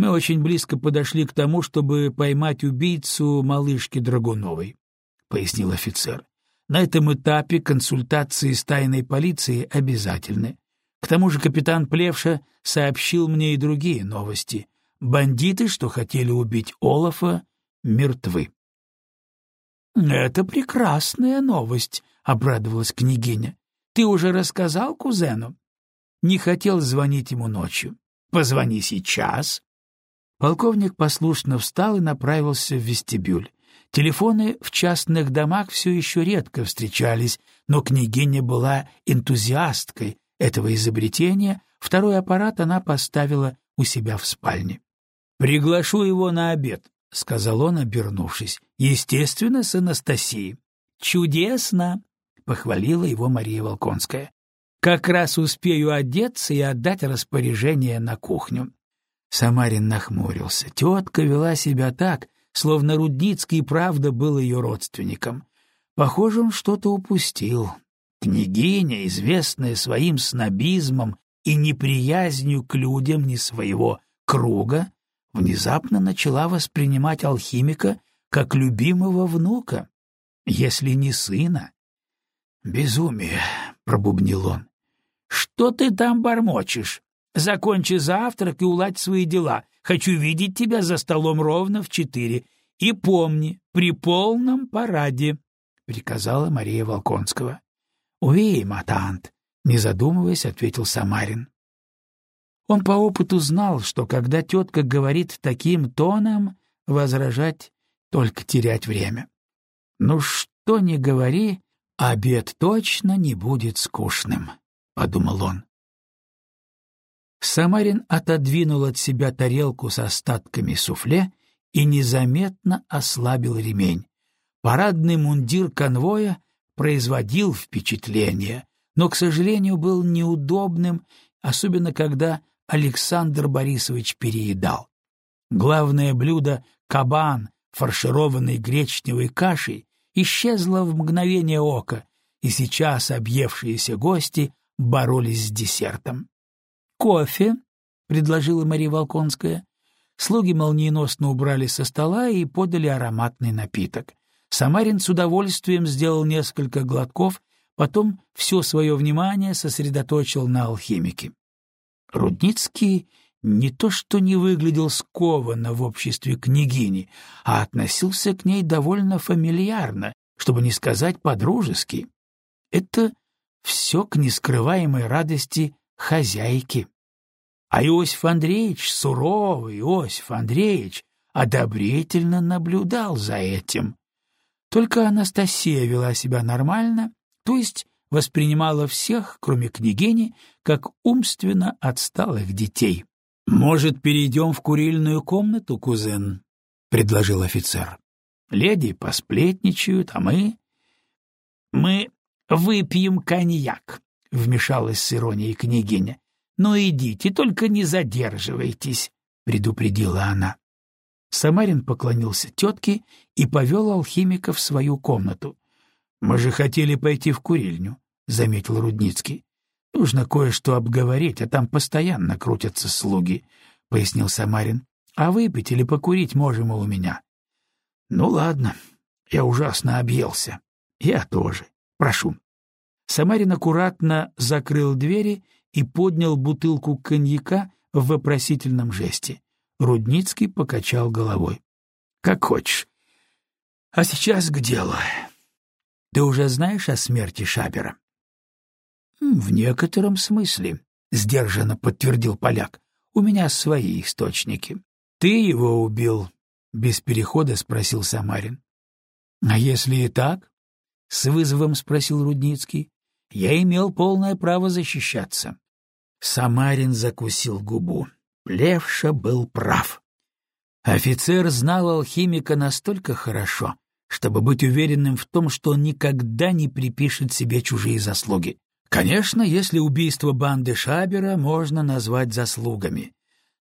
Мы очень близко подошли к тому, чтобы поймать убийцу малышки Драгуновой, — пояснил офицер. На этом этапе консультации с тайной полицией обязательны. К тому же капитан Плевша сообщил мне и другие новости. бандиты, что хотели убить Олафа, мертвы. «Это прекрасная новость», — обрадовалась княгиня. «Ты уже рассказал кузену?» «Не хотел звонить ему ночью. Позвони сейчас». Полковник послушно встал и направился в вестибюль. Телефоны в частных домах все еще редко встречались, но княгиня была энтузиасткой этого изобретения, второй аппарат она поставила у себя в спальне. «Приглашу его на обед», — сказал он, обернувшись. «Естественно, с Анастасией». «Чудесно!» — похвалила его Мария Волконская. «Как раз успею одеться и отдать распоряжение на кухню». Самарин нахмурился. Тетка вела себя так, словно Рудницкий правда был ее родственником. Похоже, он что-то упустил. Княгиня, известная своим снобизмом и неприязнью к людям не своего круга, внезапно начала воспринимать алхимика как любимого внука, если не сына. «Безумие», — пробубнил он. «Что ты там бормочешь? Закончи завтрак и уладь свои дела. Хочу видеть тебя за столом ровно в четыре. И помни, при полном параде», — приказала Мария Волконского. «Уви, матант», — не задумываясь, ответил Самарин. Он по опыту знал, что когда тетка говорит таким тоном, возражать — только терять время. «Ну что ни говори, обед точно не будет скучным», — подумал он. Самарин отодвинул от себя тарелку с остатками суфле и незаметно ослабил ремень. Парадный мундир конвоя производил впечатление, но, к сожалению, был неудобным, особенно когда Александр Борисович переедал. Главное блюдо — кабан, фаршированный гречневой кашей, исчезло в мгновение ока, и сейчас объевшиеся гости боролись с десертом. «Кофе», — предложила Мария Волконская. Слуги молниеносно убрали со стола и подали ароматный напиток. Самарин с удовольствием сделал несколько глотков, потом все свое внимание сосредоточил на алхимике. Рудницкий не то что не выглядел скованно в обществе княгини, а относился к ней довольно фамильярно, чтобы не сказать по-дружески. Это все к нескрываемой радости хозяйки. А Иосиф Андреевич, суровый Иосиф Андреевич, одобрительно наблюдал за этим. Только Анастасия вела себя нормально, то есть воспринимала всех, кроме княгини, как умственно отсталых детей. «Может, перейдем в курильную комнату, кузен?» — предложил офицер. «Леди посплетничают, а мы...» «Мы выпьем коньяк», — вмешалась с иронией княгиня. «Ну идите, только не задерживайтесь», — предупредила она. Самарин поклонился тетке и повел алхимика в свою комнату. «Мы же хотели пойти в курильню», — заметил Рудницкий. «Нужно кое-что обговорить, а там постоянно крутятся слуги», — пояснил Самарин. «А выпить или покурить можем и у меня». «Ну ладно, я ужасно объелся. Я тоже. Прошу». Самарин аккуратно закрыл двери и поднял бутылку коньяка в вопросительном жесте. Рудницкий покачал головой. — Как хочешь. А сейчас к делу. Ты уже знаешь о смерти Шабера? — В некотором смысле, — сдержанно подтвердил поляк. — У меня свои источники. — Ты его убил? — без перехода спросил Самарин. — А если и так? — с вызовом спросил Рудницкий я имел полное право защищаться. Самарин закусил губу. Левша был прав. Офицер знал алхимика настолько хорошо, чтобы быть уверенным в том, что он никогда не припишет себе чужие заслуги. Конечно, если убийство банды Шабера можно назвать заслугами.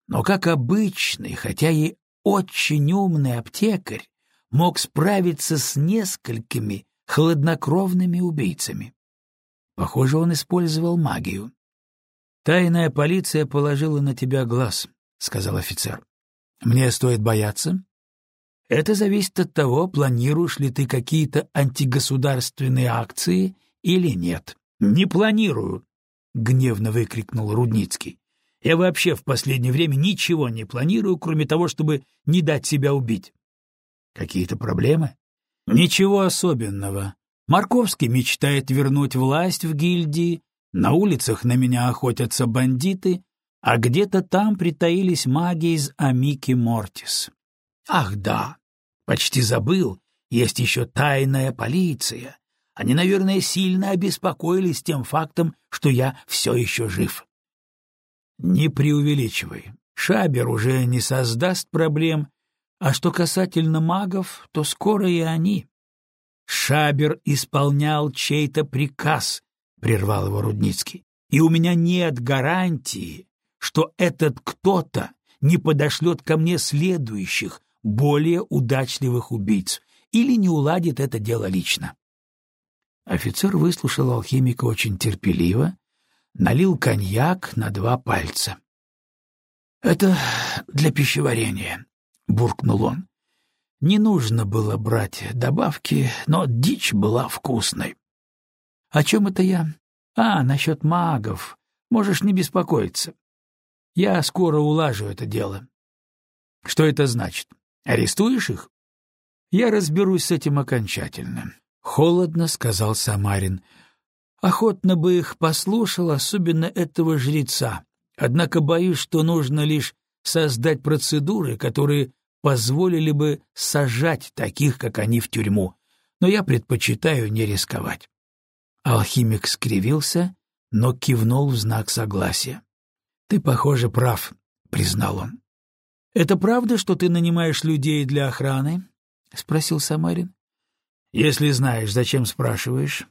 Но как обычный, хотя и очень умный аптекарь, мог справиться с несколькими хладнокровными убийцами. Похоже, он использовал магию. «Тайная полиция положила на тебя глаз», — сказал офицер. «Мне стоит бояться?» «Это зависит от того, планируешь ли ты какие-то антигосударственные акции или нет». «Не планирую», — гневно выкрикнул Рудницкий. Я вообще в последнее время ничего не планирую, кроме того, чтобы не дать себя убить. Какие-то проблемы? Ничего особенного. Марковский мечтает вернуть власть в гильдии, на улицах на меня охотятся бандиты, а где-то там притаились маги из Амики Мортис. Ах да, почти забыл, есть еще тайная полиция. Они, наверное, сильно обеспокоились тем фактом, что я все еще жив. Не преувеличивай. Шабер уже не создаст проблем, а что касательно магов, то скоро и они. Шабер исполнял чей-то приказ, — прервал его Рудницкий, — и у меня нет гарантии, что этот кто-то не подошлет ко мне следующих, более удачливых убийц или не уладит это дело лично. Офицер выслушал алхимика очень терпеливо, налил коньяк на два пальца. — Это для пищеварения, — буркнул он. Не нужно было брать добавки, но дичь была вкусной. — О чем это я? А, насчет магов. Можешь не беспокоиться. Я скоро улажу это дело. Что это значит? Арестуешь их? Я разберусь с этим окончательно. Холодно сказал Самарин. Охотно бы их послушал, особенно этого жреца. Однако боюсь, что нужно лишь создать процедуры, которые позволили бы сажать таких, как они, в тюрьму, но я предпочитаю не рисковать. Алхимик скривился, но кивнул в знак согласия. — Ты, похоже, прав, — признал он. — Это правда, что ты нанимаешь людей для охраны? — спросил Самарин. — Если знаешь, зачем спрашиваешь?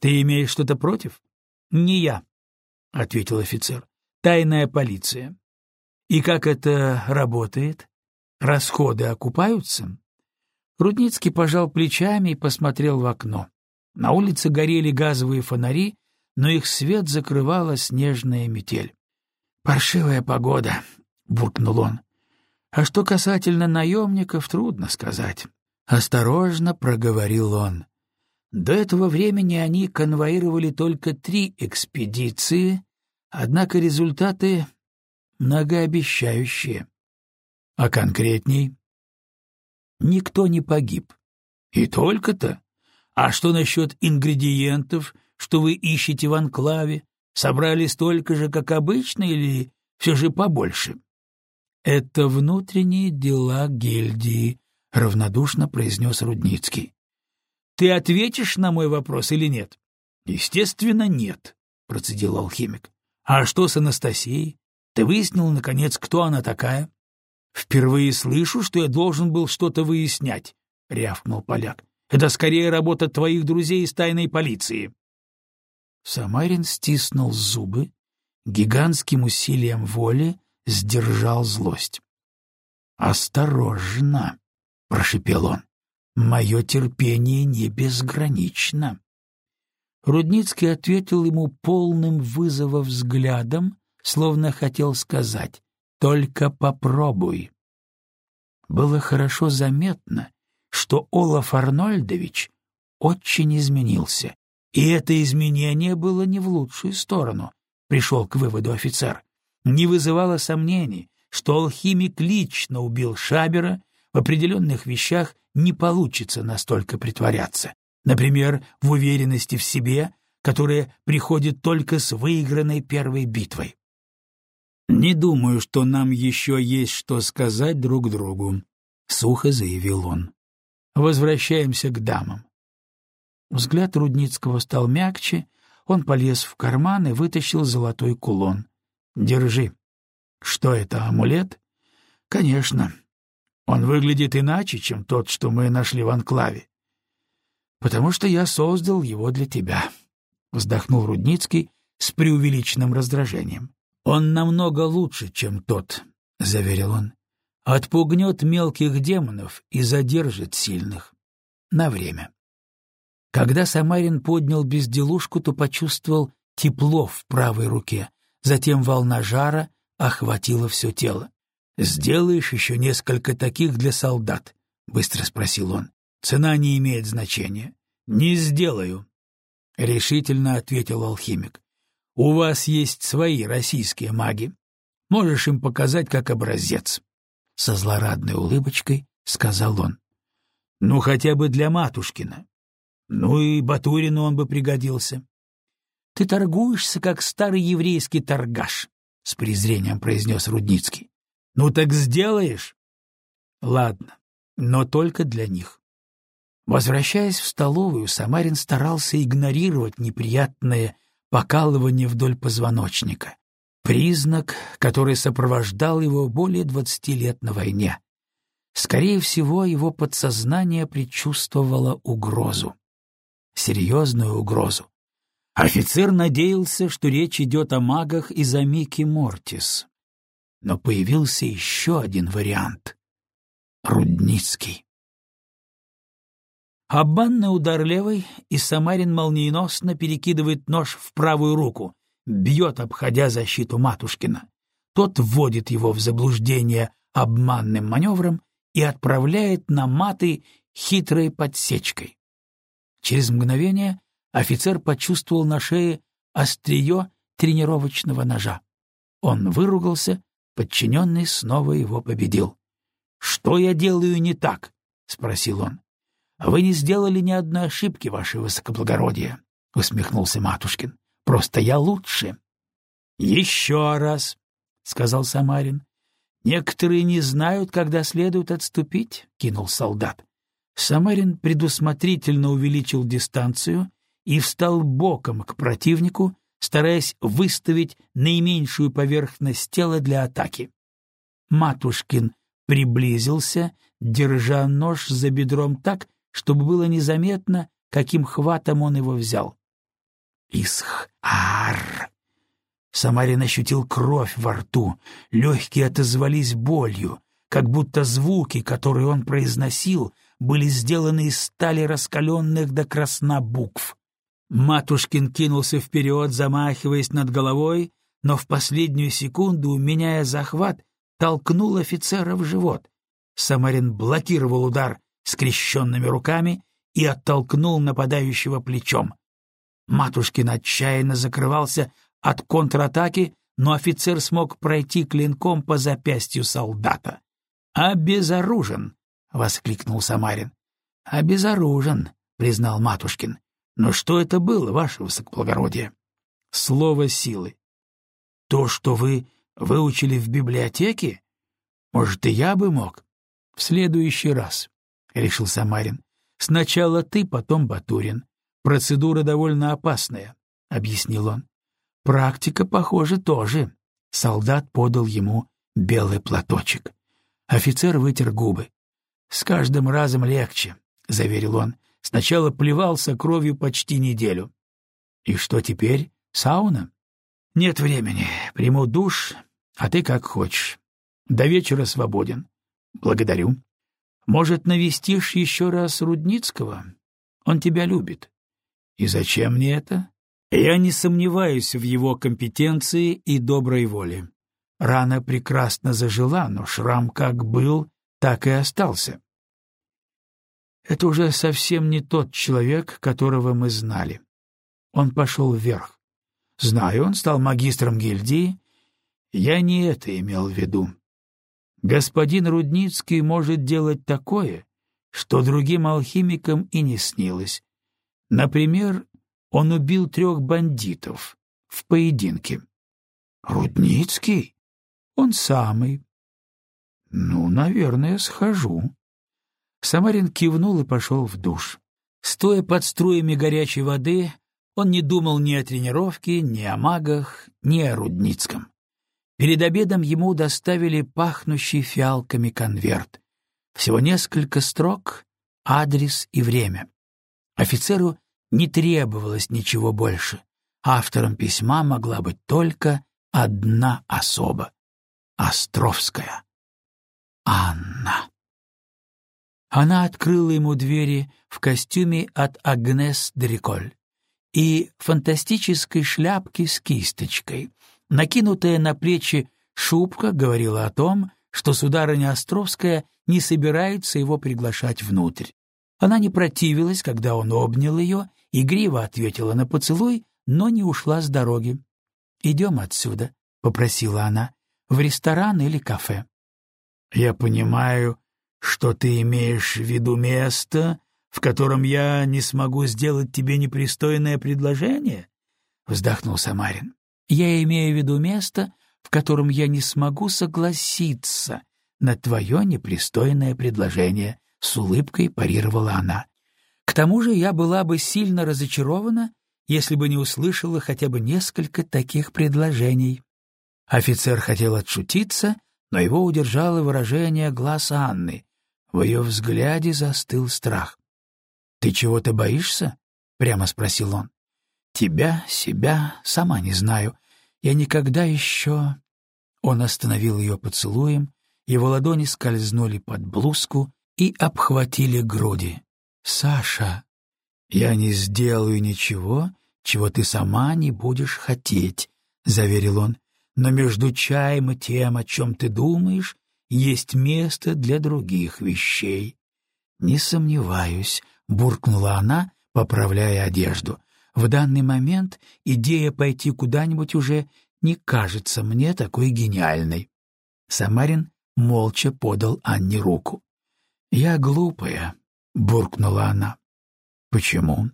Ты имеешь что-то против? — Не я, — ответил офицер. — Тайная полиция. — И как это работает? Расходы окупаются? Рудницкий пожал плечами и посмотрел в окно. На улице горели газовые фонари, но их свет закрывала снежная метель. «Паршивая погода», — буркнул он. «А что касательно наемников, трудно сказать». Осторожно проговорил он. До этого времени они конвоировали только три экспедиции, однако результаты многообещающие. А конкретней? Никто не погиб. И только-то. А что насчет ингредиентов, что вы ищете в анклаве? Собрали столько же, как обычно, или все же побольше? Это внутренние дела гильдии, — равнодушно произнес Рудницкий. Ты ответишь на мой вопрос или нет? Естественно, нет, — процедил алхимик. А что с Анастасией? Ты выяснил, наконец, кто она такая? Впервые слышу, что я должен был что-то выяснять, — рявкнул поляк. Это скорее работа твоих друзей из тайной полиции. Самарин стиснул зубы, гигантским усилием воли сдержал злость. «Осторожно!» — прошепел он. «Мое терпение не безгранично». Рудницкий ответил ему полным вызова взглядом, словно хотел сказать только попробуй. Было хорошо заметно, что Олаф Арнольдович очень изменился, и это изменение было не в лучшую сторону, пришел к выводу офицер. Не вызывало сомнений, что алхимик лично убил Шабера, в определенных вещах не получится настолько притворяться. Например, в уверенности в себе, которая приходит только с выигранной первой битвой. «Не думаю, что нам еще есть что сказать друг другу», — сухо заявил он. «Возвращаемся к дамам». Взгляд Рудницкого стал мягче, он полез в карман и вытащил золотой кулон. «Держи». «Что это, амулет?» «Конечно. Он выглядит иначе, чем тот, что мы нашли в анклаве. Потому что я создал его для тебя», — вздохнул Рудницкий с преувеличенным раздражением. «Он намного лучше, чем тот», — заверил он. «Отпугнет мелких демонов и задержит сильных. На время». Когда Самарин поднял безделушку, то почувствовал тепло в правой руке, затем волна жара охватила все тело. «Сделаешь еще несколько таких для солдат?» — быстро спросил он. «Цена не имеет значения». «Не сделаю», — решительно ответил алхимик. У вас есть свои российские маги. Можешь им показать как образец. Со злорадной улыбочкой сказал он. Ну, хотя бы для матушкина. Ну и Батурину он бы пригодился. Ты торгуешься, как старый еврейский торгаш, — с презрением произнес Рудницкий. Ну так сделаешь? Ладно, но только для них. Возвращаясь в столовую, Самарин старался игнорировать неприятное покалывание вдоль позвоночника, признак, который сопровождал его более двадцати лет на войне. Скорее всего, его подсознание предчувствовало угрозу. Серьезную угрозу. Офицер надеялся, что речь идет о магах из Амики Мортис. Но появился еще один вариант — Рудницкий. Обманный удар левой, и Самарин молниеносно перекидывает нож в правую руку, бьет, обходя защиту Матушкина. Тот вводит его в заблуждение обманным маневром и отправляет на маты хитрой подсечкой. Через мгновение офицер почувствовал на шее острие тренировочного ножа. Он выругался, подчиненный снова его победил. «Что я делаю не так?» — спросил он. «Вы не сделали ни одной ошибки, ваше высокоблагородие», — усмехнулся Матушкин. «Просто я лучше». «Еще раз», — сказал Самарин. «Некоторые не знают, когда следует отступить», — кинул солдат. Самарин предусмотрительно увеличил дистанцию и встал боком к противнику, стараясь выставить наименьшую поверхность тела для атаки. Матушкин приблизился, держа нож за бедром так, чтобы было незаметно, каким хватом он его взял. «Исх-ар!» Самарин ощутил кровь во рту, легкие отозвались болью, как будто звуки, которые он произносил, были сделаны из стали раскаленных до красна букв. Матушкин кинулся вперед, замахиваясь над головой, но в последнюю секунду, меняя захват, толкнул офицера в живот. Самарин блокировал удар скрещенными руками и оттолкнул нападающего плечом. Матушкин отчаянно закрывался от контратаки, но офицер смог пройти клинком по запястью солдата. «Обезоружен!» — воскликнул Самарин. «Обезоружен», — признал Матушкин. «Но что это было, ваше высокоблагородие?» «Слово силы». «То, что вы выучили в библиотеке? Может, и я бы мог?» «В следующий раз», — решил Самарин. «Сначала ты, потом Батурин. Процедура довольно опасная», — объяснил он. Практика, похоже, тоже. Солдат подал ему белый платочек. Офицер вытер губы. «С каждым разом легче», — заверил он. «Сначала плевался кровью почти неделю». «И что теперь? Сауна?» «Нет времени. Приму душ, а ты как хочешь. До вечера свободен. Благодарю. Может, навестишь еще раз Рудницкого? Он тебя любит. И зачем мне это? Я не сомневаюсь в его компетенции и доброй воле. Рана прекрасно зажила, но шрам как был, так и остался. Это уже совсем не тот человек, которого мы знали. Он пошел вверх. Знаю, он стал магистром гильдии. Я не это имел в виду. Господин Рудницкий может делать такое, что другим алхимикам и не снилось. Например, он убил трех бандитов в поединке. Рудницкий? Он самый. Ну, наверное, схожу. Самарин кивнул и пошел в душ. Стоя под струями горячей воды, он не думал ни о тренировке, ни о магах, ни о Рудницком. Перед обедом ему доставили пахнущий фиалками конверт. Всего несколько строк, адрес и время. Офицеру не требовалось ничего больше. Автором письма могла быть только одна особа — Островская. Анна. Она открыла ему двери в костюме от Агнес Дриколь и фантастической шляпке с кисточкой. Накинутая на плечи шубка говорила о том, что сударыня Островская не собирается его приглашать внутрь. Она не противилась, когда он обнял ее, игриво ответила на поцелуй, но не ушла с дороги. «Идем отсюда», — попросила она. в ресторан или кафе. «Я понимаю, что ты имеешь в виду место, в котором я не смогу сделать тебе непристойное предложение?» — вздохнул Самарин. «Я имею в виду место, в котором я не смогу согласиться на твое непристойное предложение», — с улыбкой парировала она. «К тому же я была бы сильно разочарована, если бы не услышала хотя бы несколько таких предложений». Офицер хотел отшутиться, но его удержало выражение глаз Анны. В ее взгляде застыл страх. «Ты чего-то боишься?» — прямо спросил он. «Тебя, себя, сама не знаю. Я никогда еще...» Он остановил ее поцелуем, его ладони скользнули под блузку и обхватили груди. «Саша, я не сделаю ничего, чего ты сама не будешь хотеть», — заверил он. «Но между чаем и тем, о чем ты думаешь, есть место для других вещей». «Не сомневаюсь», — буркнула она, поправляя одежду. «В данный момент идея пойти куда-нибудь уже не кажется мне такой гениальной». Самарин молча подал Анне руку. «Я глупая», — буркнула она. «Почему?»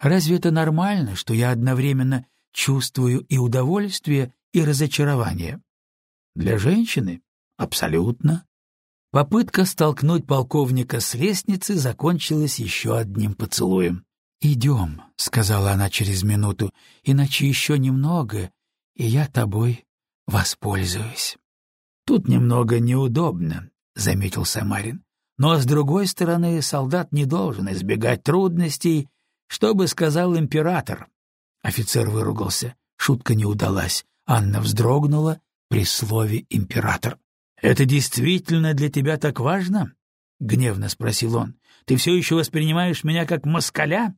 «Разве это нормально, что я одновременно чувствую и удовольствие, и разочарование?» «Для женщины? Абсолютно. Попытка столкнуть полковника с лестницы закончилась еще одним поцелуем. «Идем», — сказала она через минуту, — «иначе еще немного, и я тобой воспользуюсь». «Тут немного неудобно», — заметил Самарин. «Но, с другой стороны, солдат не должен избегать трудностей, что бы сказал император». Офицер выругался. Шутка не удалась. Анна вздрогнула при слове «император». «Это действительно для тебя так важно?» — гневно спросил он. «Ты все еще воспринимаешь меня как москаля?»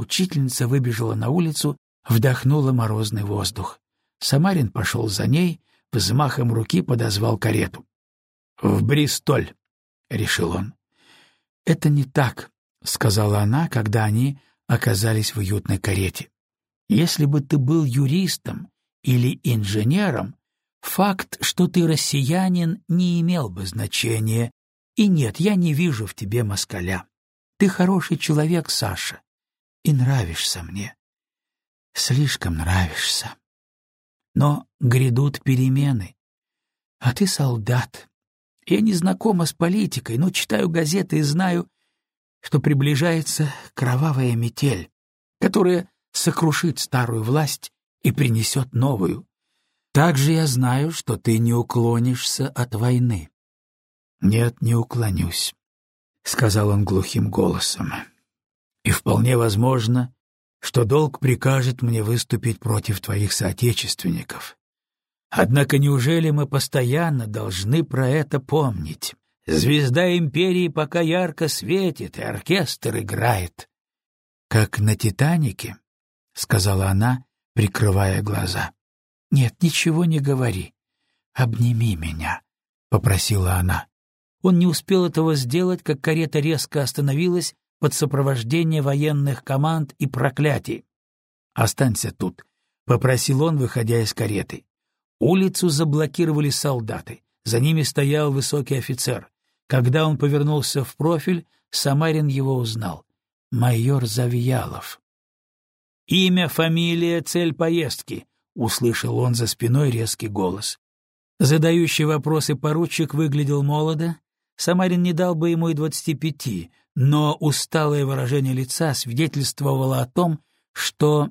Учительница выбежала на улицу, вдохнула морозный воздух. Самарин пошел за ней, взмахом руки подозвал карету. «В Бристоль», — решил он. «Это не так», — сказала она, когда они оказались в уютной карете. «Если бы ты был юристом или инженером, Факт, что ты россиянин, не имел бы значения. И нет, я не вижу в тебе москаля. Ты хороший человек, Саша, и нравишься мне. Слишком нравишься. Но грядут перемены. А ты солдат. Я не знакома с политикой, но читаю газеты и знаю, что приближается кровавая метель, которая сокрушит старую власть и принесет новую. Также я знаю, что ты не уклонишься от войны. Нет, не уклонюсь, сказал он глухим голосом. И вполне возможно, что долг прикажет мне выступить против твоих соотечественников. Однако неужели мы постоянно должны про это помнить? Звезда империи пока ярко светит, и оркестр играет. Как на «Титанике», — сказала она, прикрывая глаза. «Нет, ничего не говори. Обними меня», — попросила она. Он не успел этого сделать, как карета резко остановилась под сопровождение военных команд и проклятий. «Останься тут», — попросил он, выходя из кареты. Улицу заблокировали солдаты. За ними стоял высокий офицер. Когда он повернулся в профиль, Самарин его узнал. Майор Завьялов. «Имя, фамилия, цель поездки», — услышал он за спиной резкий голос. Задающий вопросы поручик выглядел молодо. Самарин не дал бы ему и двадцати пяти, но усталое выражение лица свидетельствовало о том, что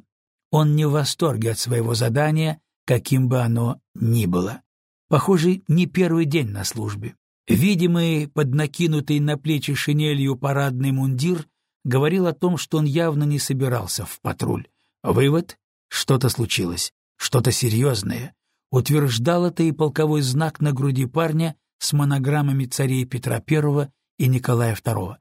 он не в восторге от своего задания, каким бы оно ни было. Похоже, не первый день на службе. Видимый под накинутый на плечи шинелью парадный мундир говорил о том, что он явно не собирался в патруль. Вывод — что-то случилось что-то серьезное, утверждал это и полковой знак на груди парня с монограммами царей Петра I и Николая II.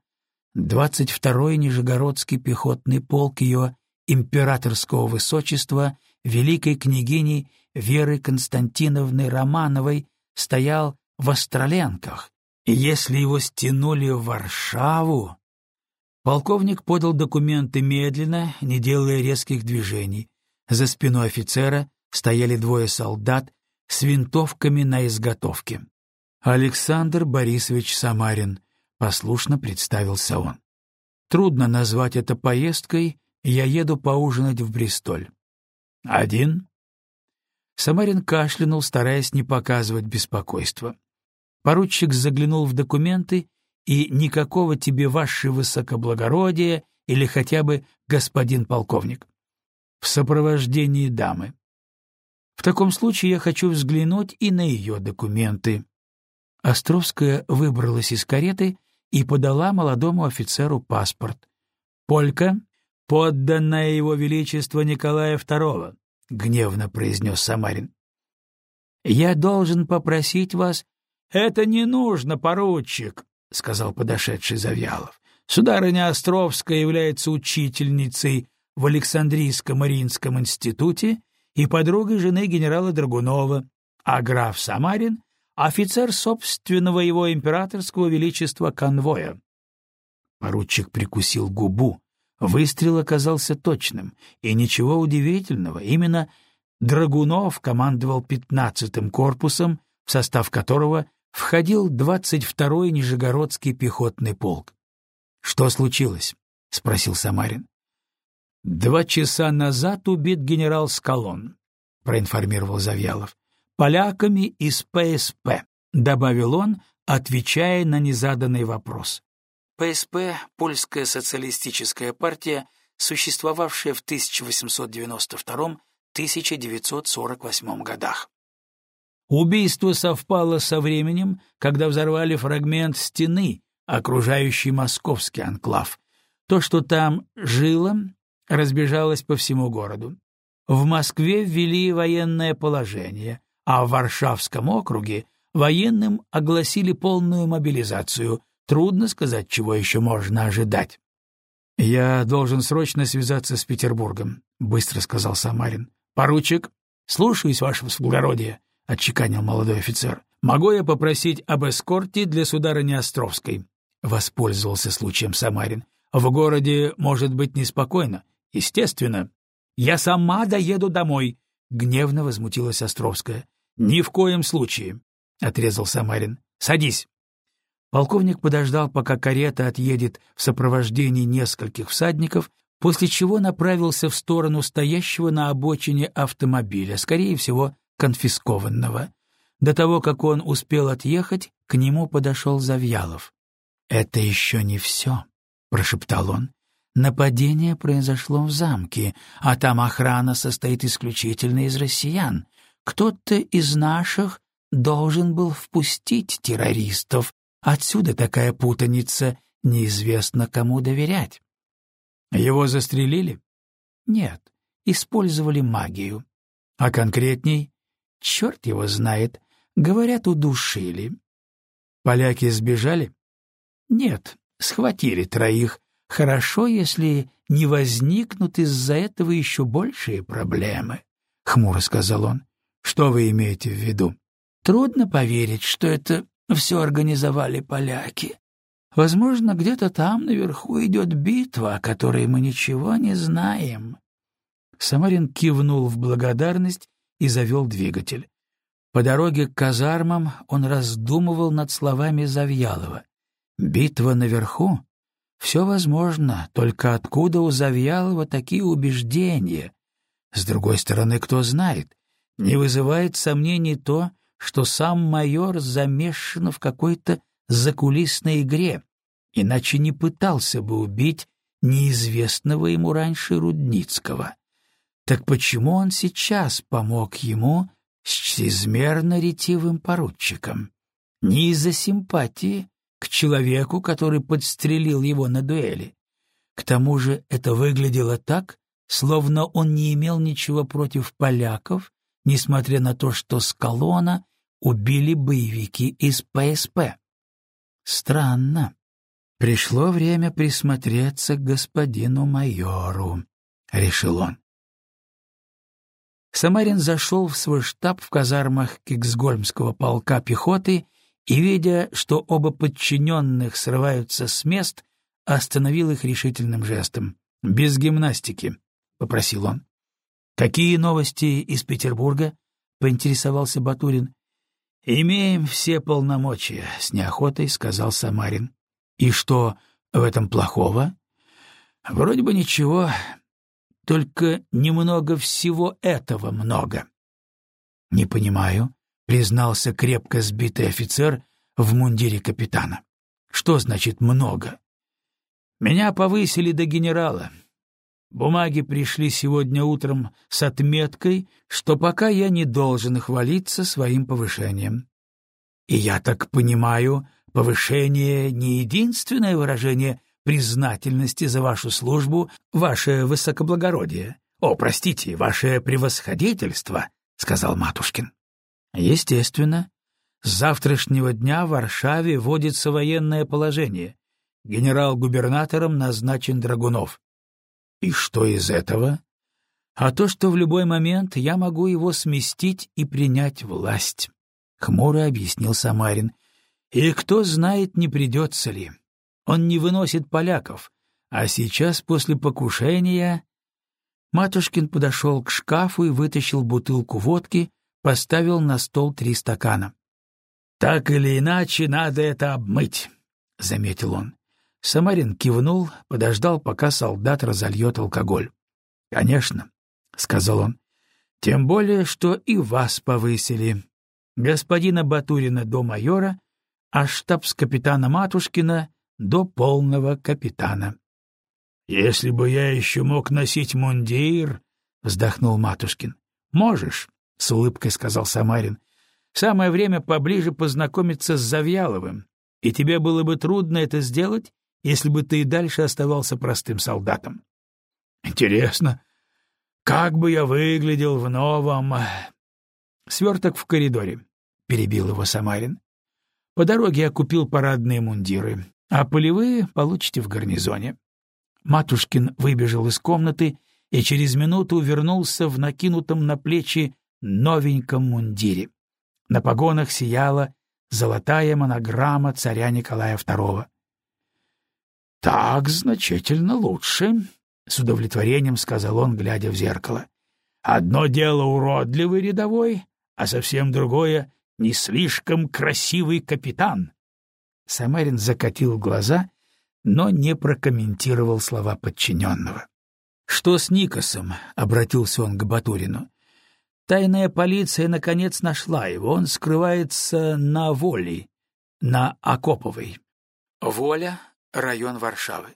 22-й Нижегородский пехотный полк ее императорского высочества великой княгини Веры Константиновны Романовой стоял в Остроленках, и если его стянули в Варшаву... Полковник подал документы медленно, не делая резких движений, за спиной офицера стояли двое солдат с винтовками на изготовке. Александр Борисович Самарин, послушно представился он. Трудно назвать это поездкой, я еду поужинать в Бристоль. Один? Самарин кашлянул, стараясь не показывать беспокойства. Поручик заглянул в документы, и никакого тебе ваше высокоблагородие или хотя бы господин полковник. В сопровождении дамы. В таком случае я хочу взглянуть и на ее документы. Островская выбралась из кареты и подала молодому офицеру паспорт. «Полька, подданная его величества Николая II», — гневно произнес Самарин. «Я должен попросить вас...» «Это не нужно, поручик», — сказал подошедший Завьялов. «Сударыня Островская является учительницей в Александрийско-Мариинском институте и подругой жены генерала Драгунова, а граф Самарин — офицер собственного его императорского величества конвоя. Поручик прикусил губу. Выстрел оказался точным, и ничего удивительного, именно Драгунов командовал пятнадцатым корпусом, в состав которого входил 22-й Нижегородский пехотный полк. «Что случилось?» — спросил Самарин. «Два часа назад убит генерал Скалон», — проинформировал Завьялов. «Поляками из ПСП», — добавил он, отвечая на незаданный вопрос. ПСП — Польская социалистическая партия, существовавшая в 1892-1948 годах. Убийство совпало со временем, когда взорвали фрагмент стены, окружающий московский анклав. То, что там жило, разбежалось по всему городу. В Москве ввели военное положение, а в Варшавском округе военным огласили полную мобилизацию. Трудно сказать, чего еще можно ожидать. «Я должен срочно связаться с Петербургом», — быстро сказал Самарин. «Поручик, слушаюсь, ваше благородие», — отчеканил молодой офицер. «Могу я попросить об эскорте для сударыни Островской?» — воспользовался случаем Самарин. «В городе может быть неспокойно. Естественно. Я сама доеду домой, гневно возмутилась Островская. Ни в коем случае, отрезал Самарин. Садись. Полковник подождал, пока карета отъедет в сопровождении нескольких всадников, после чего направился в сторону стоящего на обочине автомобиля, скорее всего, конфискованного. До того, как он успел отъехать, к нему подошел Завьялов. «Это еще не все», — прошептал он. Нападение произошло в замке, а там охрана состоит исключительно из россиян. Кто-то из наших должен был впустить террористов. Отсюда такая путаница, неизвестно кому доверять. Его застрелили? Нет, использовали магию. А конкретней? Черт его знает. Говорят, удушили. Поляки сбежали? Нет, схватили троих, Хорошо, если не возникнут из-за этого еще большие проблемы, — хмуро сказал он. — Что вы имеете в виду? Трудно поверить, что это все организовали поляки. Возможно, где-то там наверху идет битва, о которой мы ничего не знаем. Самарин кивнул в благодарность и завел двигатель. По дороге к казармам он раздумывал над словами Завьялова. «Битва наверху? Все возможно, только откуда у Завьялова такие убеждения? С другой стороны, кто знает, не вызывает сомнений то, что сам майор замешан в какой-то закулисной игре, иначе не пытался бы убить неизвестного ему раньше Рудницкого. Так почему он сейчас помог ему с чрезмерно ретивым поручиком? Не из-за симпатии, к человеку, который подстрелил его на дуэли. К тому же это выглядело так, словно он не имел ничего против поляков, несмотря на то, что с колонна убили боевики из ПСП. Странно. Пришло время присмотреться к господину майору, — решил он. Самарин зашел в свой штаб в казармах Киксгольмского полка пехоты и, видя, что оба подчиненных срываются с мест, остановил их решительным жестом. «Без гимнастики», — попросил он. «Какие новости из Петербурга?» — поинтересовался Батурин. «Имеем все полномочия», — с неохотой сказал Самарин. «И что в этом плохого?» «Вроде бы ничего, только немного всего этого много». «Не понимаю», — признался крепко сбитый офицер в мундире капитана. «Что значит «много»?» «Меня повысили до генерала. Бумаги пришли сегодня утром с отметкой, что пока я не должен хвалиться своим повышением. И я так понимаю, повышение не единственное выражение признательности за вашу службу, ваше высокоблагородие. О, простите, ваше превосходительство, сказал Матушкин. Естественно, с завтрашнего дня в Варшаве вводится военное положение. Генерал-губернатором назначен Драгунов. И что из этого? А то, что в любой момент я могу его сместить и принять власть, — хмуро объяснил Самарин. И кто знает, не придется ли. Он не выносит поляков, а сейчас, после покушения... Матушкин подошел к шкафу и вытащил бутылку водки, поставил на стол три стакана. — Так или иначе, надо это обмыть, — заметил он. Самарин кивнул, подождал, пока солдат разольет алкоголь. — Конечно, — сказал он, — тем более, что и вас повысили. Господина Батурина до майора, а штабс-капитана Матушкина до полного капитана. — Если бы я еще мог носить мундир, — вздохнул Матушкин. — Можешь, — с улыбкой сказал Самарин. — Самое время поближе познакомиться с Завьяловым, и тебе было бы трудно это сделать, если бы ты и дальше оставался простым солдатом. Интересно, как бы я выглядел в новом... Сверток в коридоре, — перебил его Самарин. По дороге я купил парадные мундиры, а полевые получите в гарнизоне. Матушкин выбежал из комнаты и через минуту вернулся в накинутом на плечи новеньком мундире. На погонах сияла золотая монограмма царя Николая II. — Так значительно лучше, — с удовлетворением сказал он, глядя в зеркало. — Одно дело уродливый рядовой, а совсем другое — не слишком красивый капитан. Самарин закатил глаза, но не прокомментировал слова подчиненного. — Что с Никосом? — обратился он к Батурину. — Тайная полиция наконец нашла его, он скрывается на Воле, на Окоповой. Воля район Варшавы.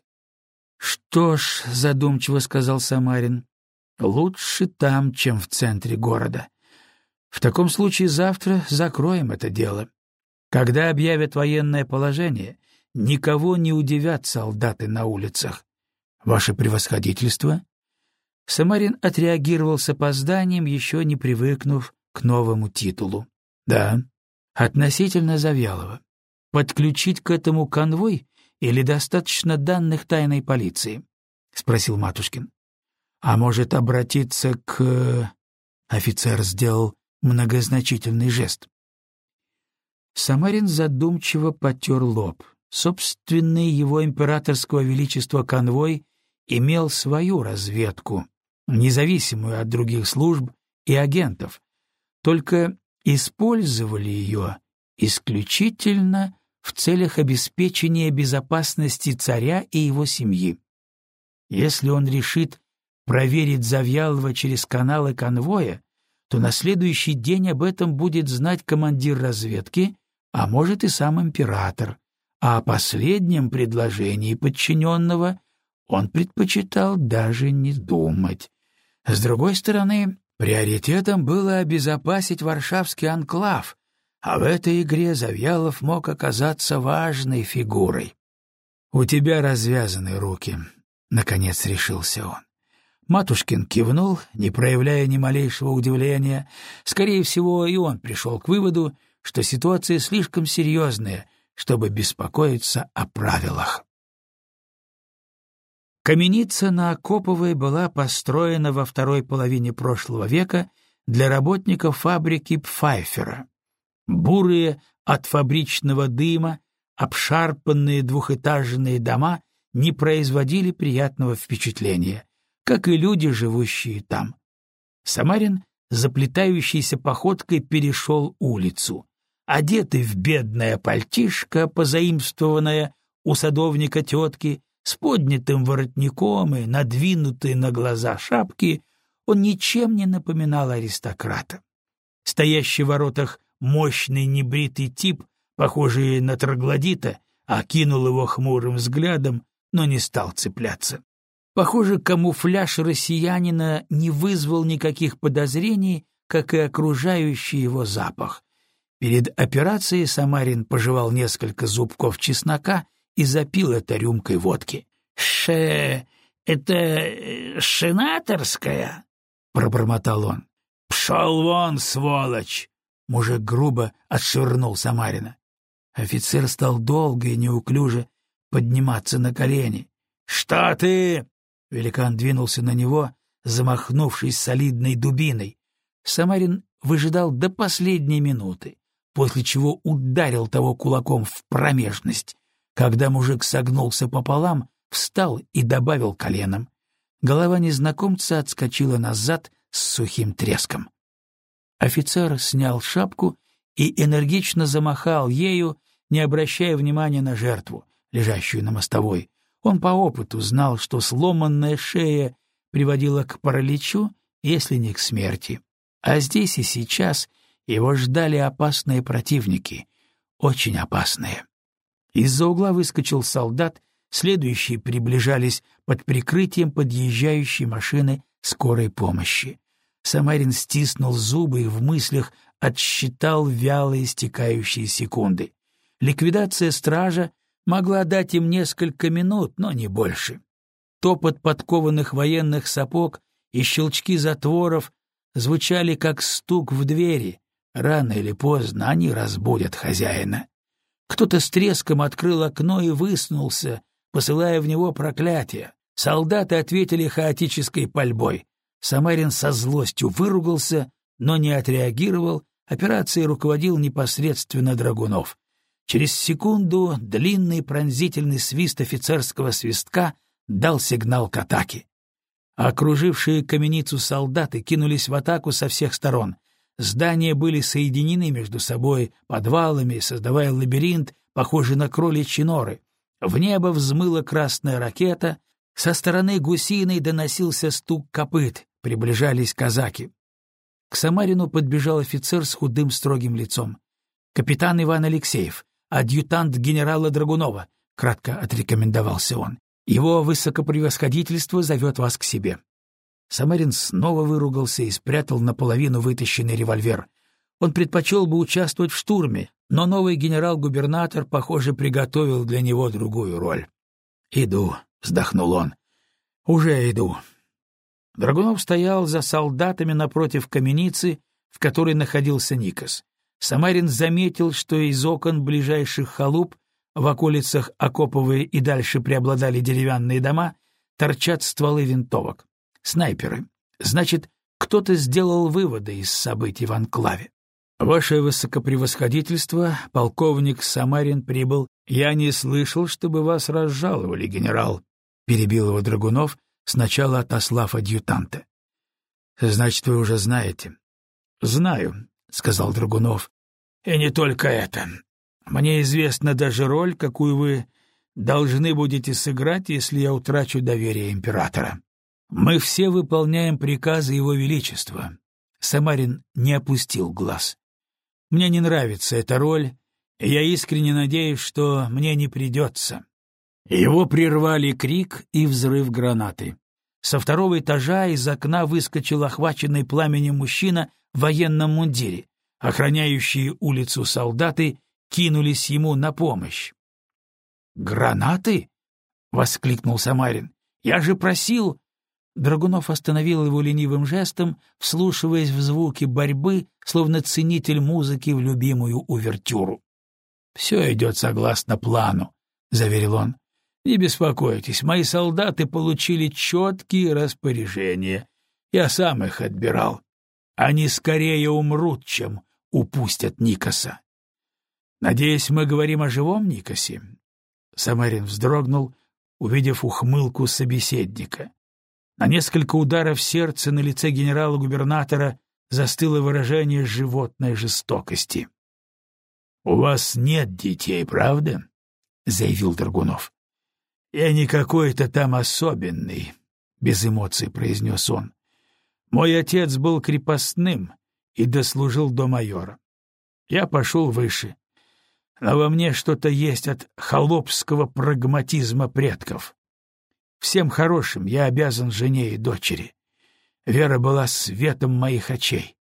«Что ж», — задумчиво сказал Самарин, — «лучше там, чем в центре города. В таком случае завтра закроем это дело. Когда объявят военное положение, никого не удивят солдаты на улицах. Ваше превосходительство?» Самарин отреагировал с опозданием, еще не привыкнув к новому титулу. «Да, относительно Завьялова. Подключить к этому конвой или достаточно данных тайной полиции? — спросил Матушкин. — А может, обратиться к... Офицер сделал многозначительный жест. Самарин задумчиво потер лоб. Собственный его императорского величества конвой имел свою разведку, независимую от других служб и агентов, только использовали ее исключительно в целях обеспечения безопасности царя и его семьи. Если он решит проверить Завьялова через каналы конвоя, то на следующий день об этом будет знать командир разведки, а может и сам император, а о последнем предложении подчиненного он предпочитал даже не думать. С другой стороны, приоритетом было обезопасить Варшавский анклав, а в этой игре Завьялов мог оказаться важной фигурой. «У тебя развязаны руки», — наконец решился он. Матушкин кивнул, не проявляя ни малейшего удивления. Скорее всего, и он пришел к выводу, что ситуация слишком серьезная, чтобы беспокоиться о правилах. Каменица на Окоповой была построена во второй половине прошлого века для работников фабрики Пфайфера. Бурые от фабричного дыма, обшарпанные двухэтажные дома не производили приятного впечатления, как и люди, живущие там. Самарин заплетающейся походкой перешел улицу. Одетый в бедное пальтишко, позаимствованное у садовника тетки, с поднятым воротником и надвинутой на глаза шапки, он ничем не напоминал аристократа. Стоящий в воротах мощный небритый тип, похожий на троглодита, окинул его хмурым взглядом, но не стал цепляться. Похоже, камуфляж россиянина не вызвал никаких подозрений, как и окружающий его запах. Перед операцией Самарин пожевал несколько зубков чеснока и запил это рюмкой водки. «Ше... это... Э, шенаторская?» — пробормотал он. «Пшел вон, сволочь!» Мужик грубо отшвырнул Самарина. Офицер стал долго и неуклюже подниматься на колени. «Что ты?» — великан двинулся на него, замахнувшись солидной дубиной. Самарин выжидал до последней минуты, после чего ударил того кулаком в промежность. Когда мужик согнулся пополам, встал и добавил коленом. Голова незнакомца отскочила назад с сухим треском. Офицер снял шапку и энергично замахал ею, не обращая внимания на жертву, лежащую на мостовой. Он по опыту знал, что сломанная шея приводила к параличу, если не к смерти. А здесь и сейчас его ждали опасные противники, очень опасные. Из-за угла выскочил солдат, следующие приближались под прикрытием подъезжающей машины скорой помощи. Самарин стиснул зубы и в мыслях отсчитал вяло истекающие секунды. Ликвидация стража могла дать им несколько минут, но не больше. Топот подкованных военных сапог и щелчки затворов звучали как стук в двери. Рано или поздно они разбудят хозяина. Кто-то с треском открыл окно и высунулся, посылая в него проклятие. Солдаты ответили хаотической пальбой. Самарин со злостью выругался, но не отреагировал, операцией руководил непосредственно Драгунов. Через секунду длинный пронзительный свист офицерского свистка дал сигнал к атаке. Окружившие каменицу солдаты кинулись в атаку со всех сторон. Здания были соединены между собой подвалами, создавая лабиринт, похожий на кроличьи норы. В небо взмыла красная ракета, со стороны гусиной доносился стук копыт, приближались казаки. К Самарину подбежал офицер с худым строгим лицом. «Капитан Иван Алексеев, адъютант генерала Драгунова», — кратко отрекомендовался он. «Его высокопревосходительство зовет вас к себе». Самарин снова выругался и спрятал наполовину вытащенный револьвер. Он предпочел бы участвовать в штурме, но новый генерал-губернатор, похоже, приготовил для него другую роль. «Иду», — вздохнул он. «Уже иду». Драгунов стоял за солдатами напротив каменицы, в которой находился Никос. Самарин заметил, что из окон ближайших халуп, в околицах Окоповые и дальше преобладали деревянные дома, торчат стволы винтовок снайперы. Значит, кто-то сделал выводы из событий в анклаве. Ваше высокопревосходительство, полковник Самарин прибыл. Я не слышал, чтобы вас разжаловали, генерал, перебил его Драгунов, сначала отослав адъютанта. Значит, вы уже знаете. Знаю, сказал Драгунов. И не только это. Мне известна даже роль, какую вы должны будете сыграть, если я утрачу доверие императора. Мы все выполняем приказы Его Величества. Самарин не опустил глаз. Мне не нравится эта роль, и я искренне надеюсь, что мне не придется. Его прервали крик и взрыв гранаты. Со второго этажа из окна выскочил охваченный пламенем мужчина в военном мундире. Охраняющие улицу солдаты кинулись ему на помощь. «Гранаты?» — воскликнул Самарин. «Я же просил...» Драгунов остановил его ленивым жестом, вслушиваясь в звуки борьбы, словно ценитель музыки в любимую увертюру. «Все идет согласно плану», — заверил он. «Не беспокойтесь, мои солдаты получили четкие распоряжения. Я сам их отбирал. Они скорее умрут, чем упустят Никоса». «Надеюсь, мы говорим о живом Никосе?» Самарин вздрогнул, увидев ухмылку собеседника. На несколько ударов сердца на лице генерала-губернатора застыло выражение животной жестокости. — У вас нет детей, правда? — заявил Драгунов. — Я не какой-то там особенный, — без эмоций произнес он. — Мой отец был крепостным и дослужил до майора. Я пошел выше, но во мне что-то есть от холопского прагматизма предков. Всем хорошим я обязан жене и дочери. Вера была светом моих очей,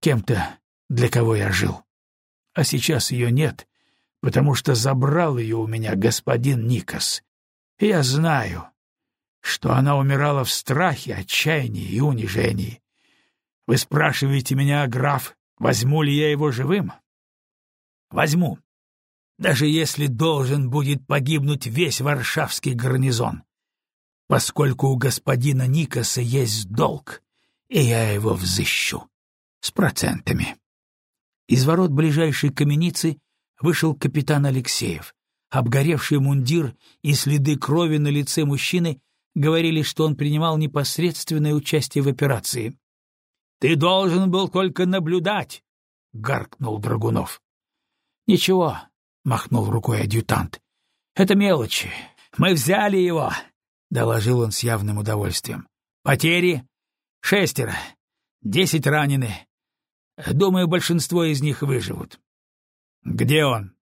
кем-то, для кого я жил. А сейчас ее нет, потому что забрал ее у меня господин Никос. Я знаю, что она умирала в страхе, отчаянии и унижении. Вы спрашиваете меня, граф, возьму ли я его живым? Возьму. Даже если должен будет погибнуть весь варшавский гарнизон поскольку у господина Никаса есть долг, и я его взыщу. С процентами. Из ворот ближайшей каменицы вышел капитан Алексеев. Обгоревший мундир и следы крови на лице мужчины говорили, что он принимал непосредственное участие в операции. — Ты должен был только наблюдать! — гаркнул Драгунов. — Ничего, — махнул рукой адъютант. — Это мелочи. Мы взяли его, — доложил он с явным удовольствием. «Потери? Шестеро. Десять ранены. Думаю, большинство из них выживут». «Где он?»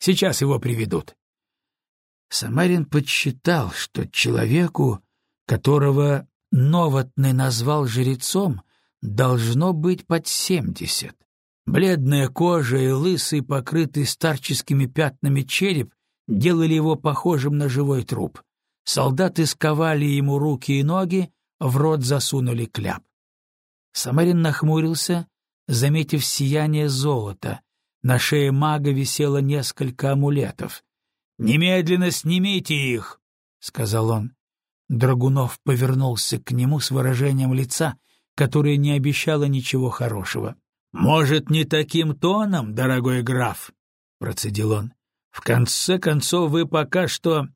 «Сейчас его приведут». Самарин подсчитал, что человеку, которого Новотный назвал жрецом, должно быть под семьдесят. Бледная кожа и лысый, покрытый старческими пятнами череп делали его похожим на живой труп. Солдаты сковали ему руки и ноги, в рот засунули кляп. Самарин нахмурился, заметив сияние золота. На шее мага висело несколько амулетов. «Немедленно снимите их!» — сказал он. Драгунов повернулся к нему с выражением лица, которое не обещало ничего хорошего. «Может, не таким тоном, дорогой граф?» — процедил он. «В конце концов, вы пока что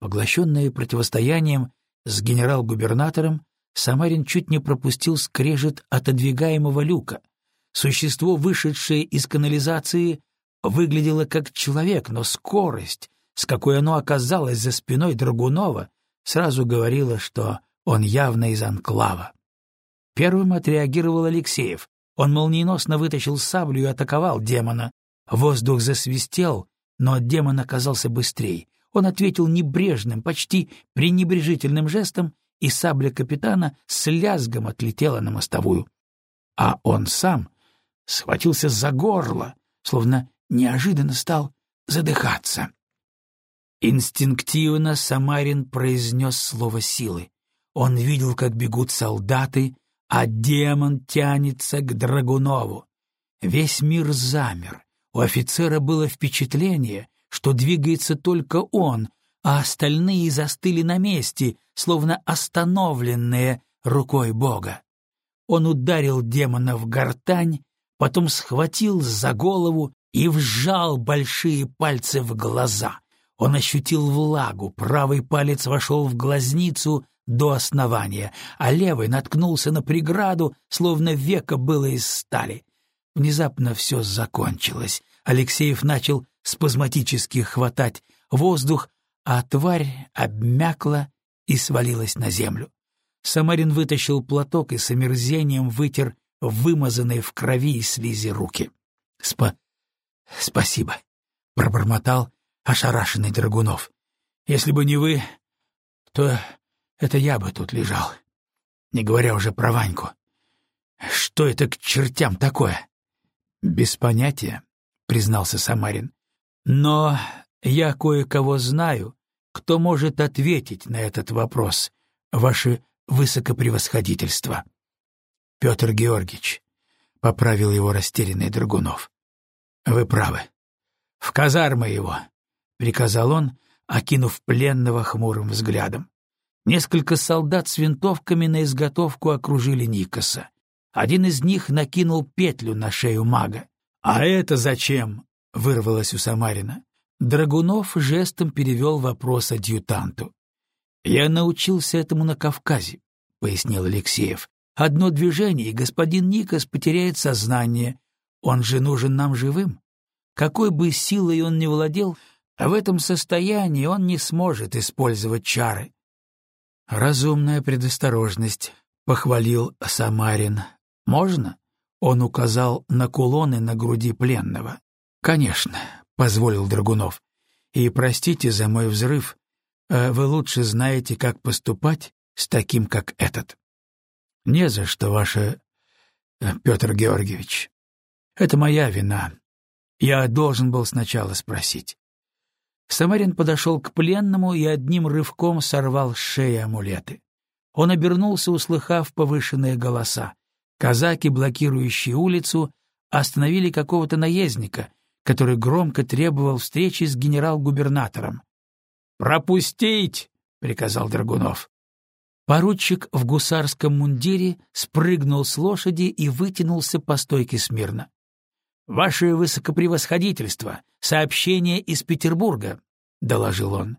Поглощенный противостоянием с генерал-губернатором, Самарин чуть не пропустил скрежет отодвигаемого люка. Существо, вышедшее из канализации, выглядело как человек, но скорость, с какой оно оказалось за спиной Драгунова, сразу говорила, что он явно из анклава. Первым отреагировал Алексеев. Он молниеносно вытащил саблю и атаковал демона. Воздух засвистел, но демон оказался быстрее. Он ответил небрежным, почти пренебрежительным жестом, и сабля капитана с лязгом отлетела на мостовую. А он сам схватился за горло, словно неожиданно стал задыхаться. Инстинктивно Самарин произнес слово силы. Он видел, как бегут солдаты, а демон тянется к Драгунову. Весь мир замер. У офицера было впечатление, что двигается только он, а остальные застыли на месте, словно остановленные рукой Бога. Он ударил демона в гортань, потом схватил за голову и вжал большие пальцы в глаза. Он ощутил влагу, правый палец вошел в глазницу до основания, а левый наткнулся на преграду, словно века было из стали. Внезапно все закончилось. Алексеев начал спазматически хватать воздух, а тварь обмякла и свалилась на землю. Самарин вытащил платок и с омерзением вытер вымазанные в крови и слизи руки. — Спа... спасибо, — пробормотал ошарашенный Драгунов. — Если бы не вы, то это я бы тут лежал, не говоря уже про Ваньку. Что это к чертям такое? — Без понятия, — признался Самарин. Но я кое-кого знаю, кто может ответить на этот вопрос, ваше высокопревосходительство. Петр Георгиевич, — поправил его растерянный Драгунов. — Вы правы. В казармы его, — приказал он, окинув пленного хмурым взглядом. Несколько солдат с винтовками на изготовку окружили Никоса. Один из них накинул петлю на шею мага. «А это зачем?» — вырвалось у Самарина. Драгунов жестом перевел вопрос адъютанту. «Я научился этому на Кавказе», — пояснил Алексеев. Одно движение, и господин Никос потеряет сознание. Он же нужен нам живым. Какой бы силой он ни владел, а в этом состоянии он не сможет использовать чары. Разумная предосторожность, похвалил Самарин. Можно? Он указал на кулоны на груди пленного. Конечно, позволил Драгунов. И простите за мой взрыв, а вы лучше знаете, как поступать с таким, как этот. Не за что, ваше э, Петр Георгиевич. Это моя вина. Я должен был сначала спросить. Самарин подошел к пленному и одним рывком сорвал с шеи амулеты. Он обернулся, услыхав повышенные голоса. Казаки, блокирующие улицу, остановили какого-то наездника, который громко требовал встречи с генерал-губернатором. «Пропустить!» — приказал Драгунов. Поручик в гусарском мундире спрыгнул с лошади и вытянулся по стойке смирно. «Ваше высокопревосходительство! Сообщение из Петербурга!» — доложил он.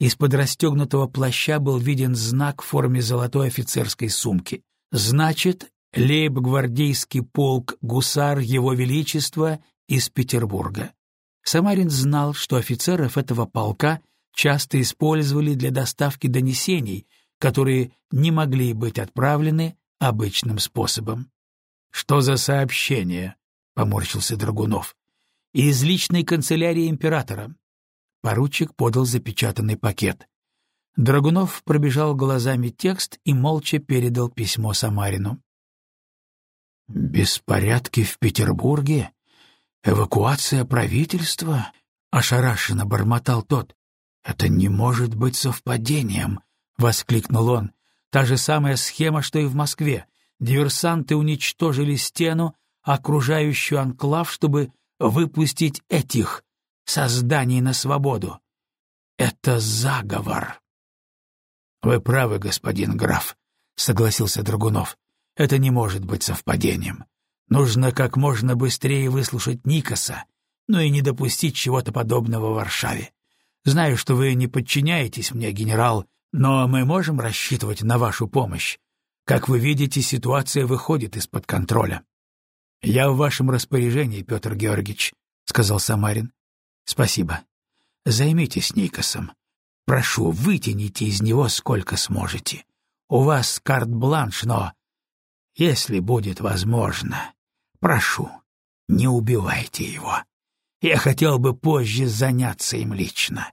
Из-под расстегнутого плаща был виден знак в форме золотой офицерской сумки. Значит, лейб-гвардейский полк «Гусар Его Величества» из Петербурга. Самарин знал, что офицеров этого полка часто использовали для доставки донесений, которые не могли быть отправлены обычным способом. «Что за сообщение?» поморщился Драгунов. Из личной канцелярии императора. Поручик подал запечатанный пакет. Драгунов пробежал глазами текст и молча передал письмо Самарину. «Беспорядки в Петербурге? Эвакуация правительства?» — ошарашенно бормотал тот. «Это не может быть совпадением!» — воскликнул он. «Та же самая схема, что и в Москве. Диверсанты уничтожили стену, окружающую анклав, чтобы выпустить этих созданий на свободу. Это заговор. — Вы правы, господин граф, — согласился Драгунов. — Это не может быть совпадением. Нужно как можно быстрее выслушать Никоса, но и не допустить чего-то подобного в Варшаве. Знаю, что вы не подчиняетесь мне, генерал, но мы можем рассчитывать на вашу помощь. Как вы видите, ситуация выходит из-под контроля. — Я в вашем распоряжении, Петр Георгиевич, — сказал Самарин. — Спасибо. Займитесь Никосом. Прошу, вытяните из него сколько сможете. У вас карт-бланш, но... Если будет возможно, прошу, не убивайте его. Я хотел бы позже заняться им лично.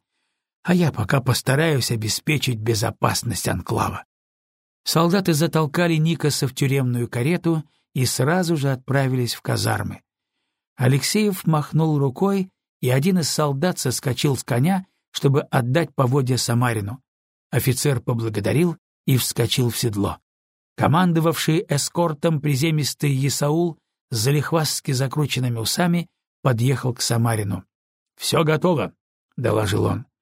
А я пока постараюсь обеспечить безопасность анклава. Солдаты затолкали Никоса в тюремную карету и сразу же отправились в казармы. Алексеев махнул рукой, и один из солдат соскочил с коня, чтобы отдать поводья Самарину. Офицер поблагодарил и вскочил в седло. Командовавший эскортом приземистый Исаул с залихвастски закрученными усами подъехал к Самарину. — Все готово, — доложил он. —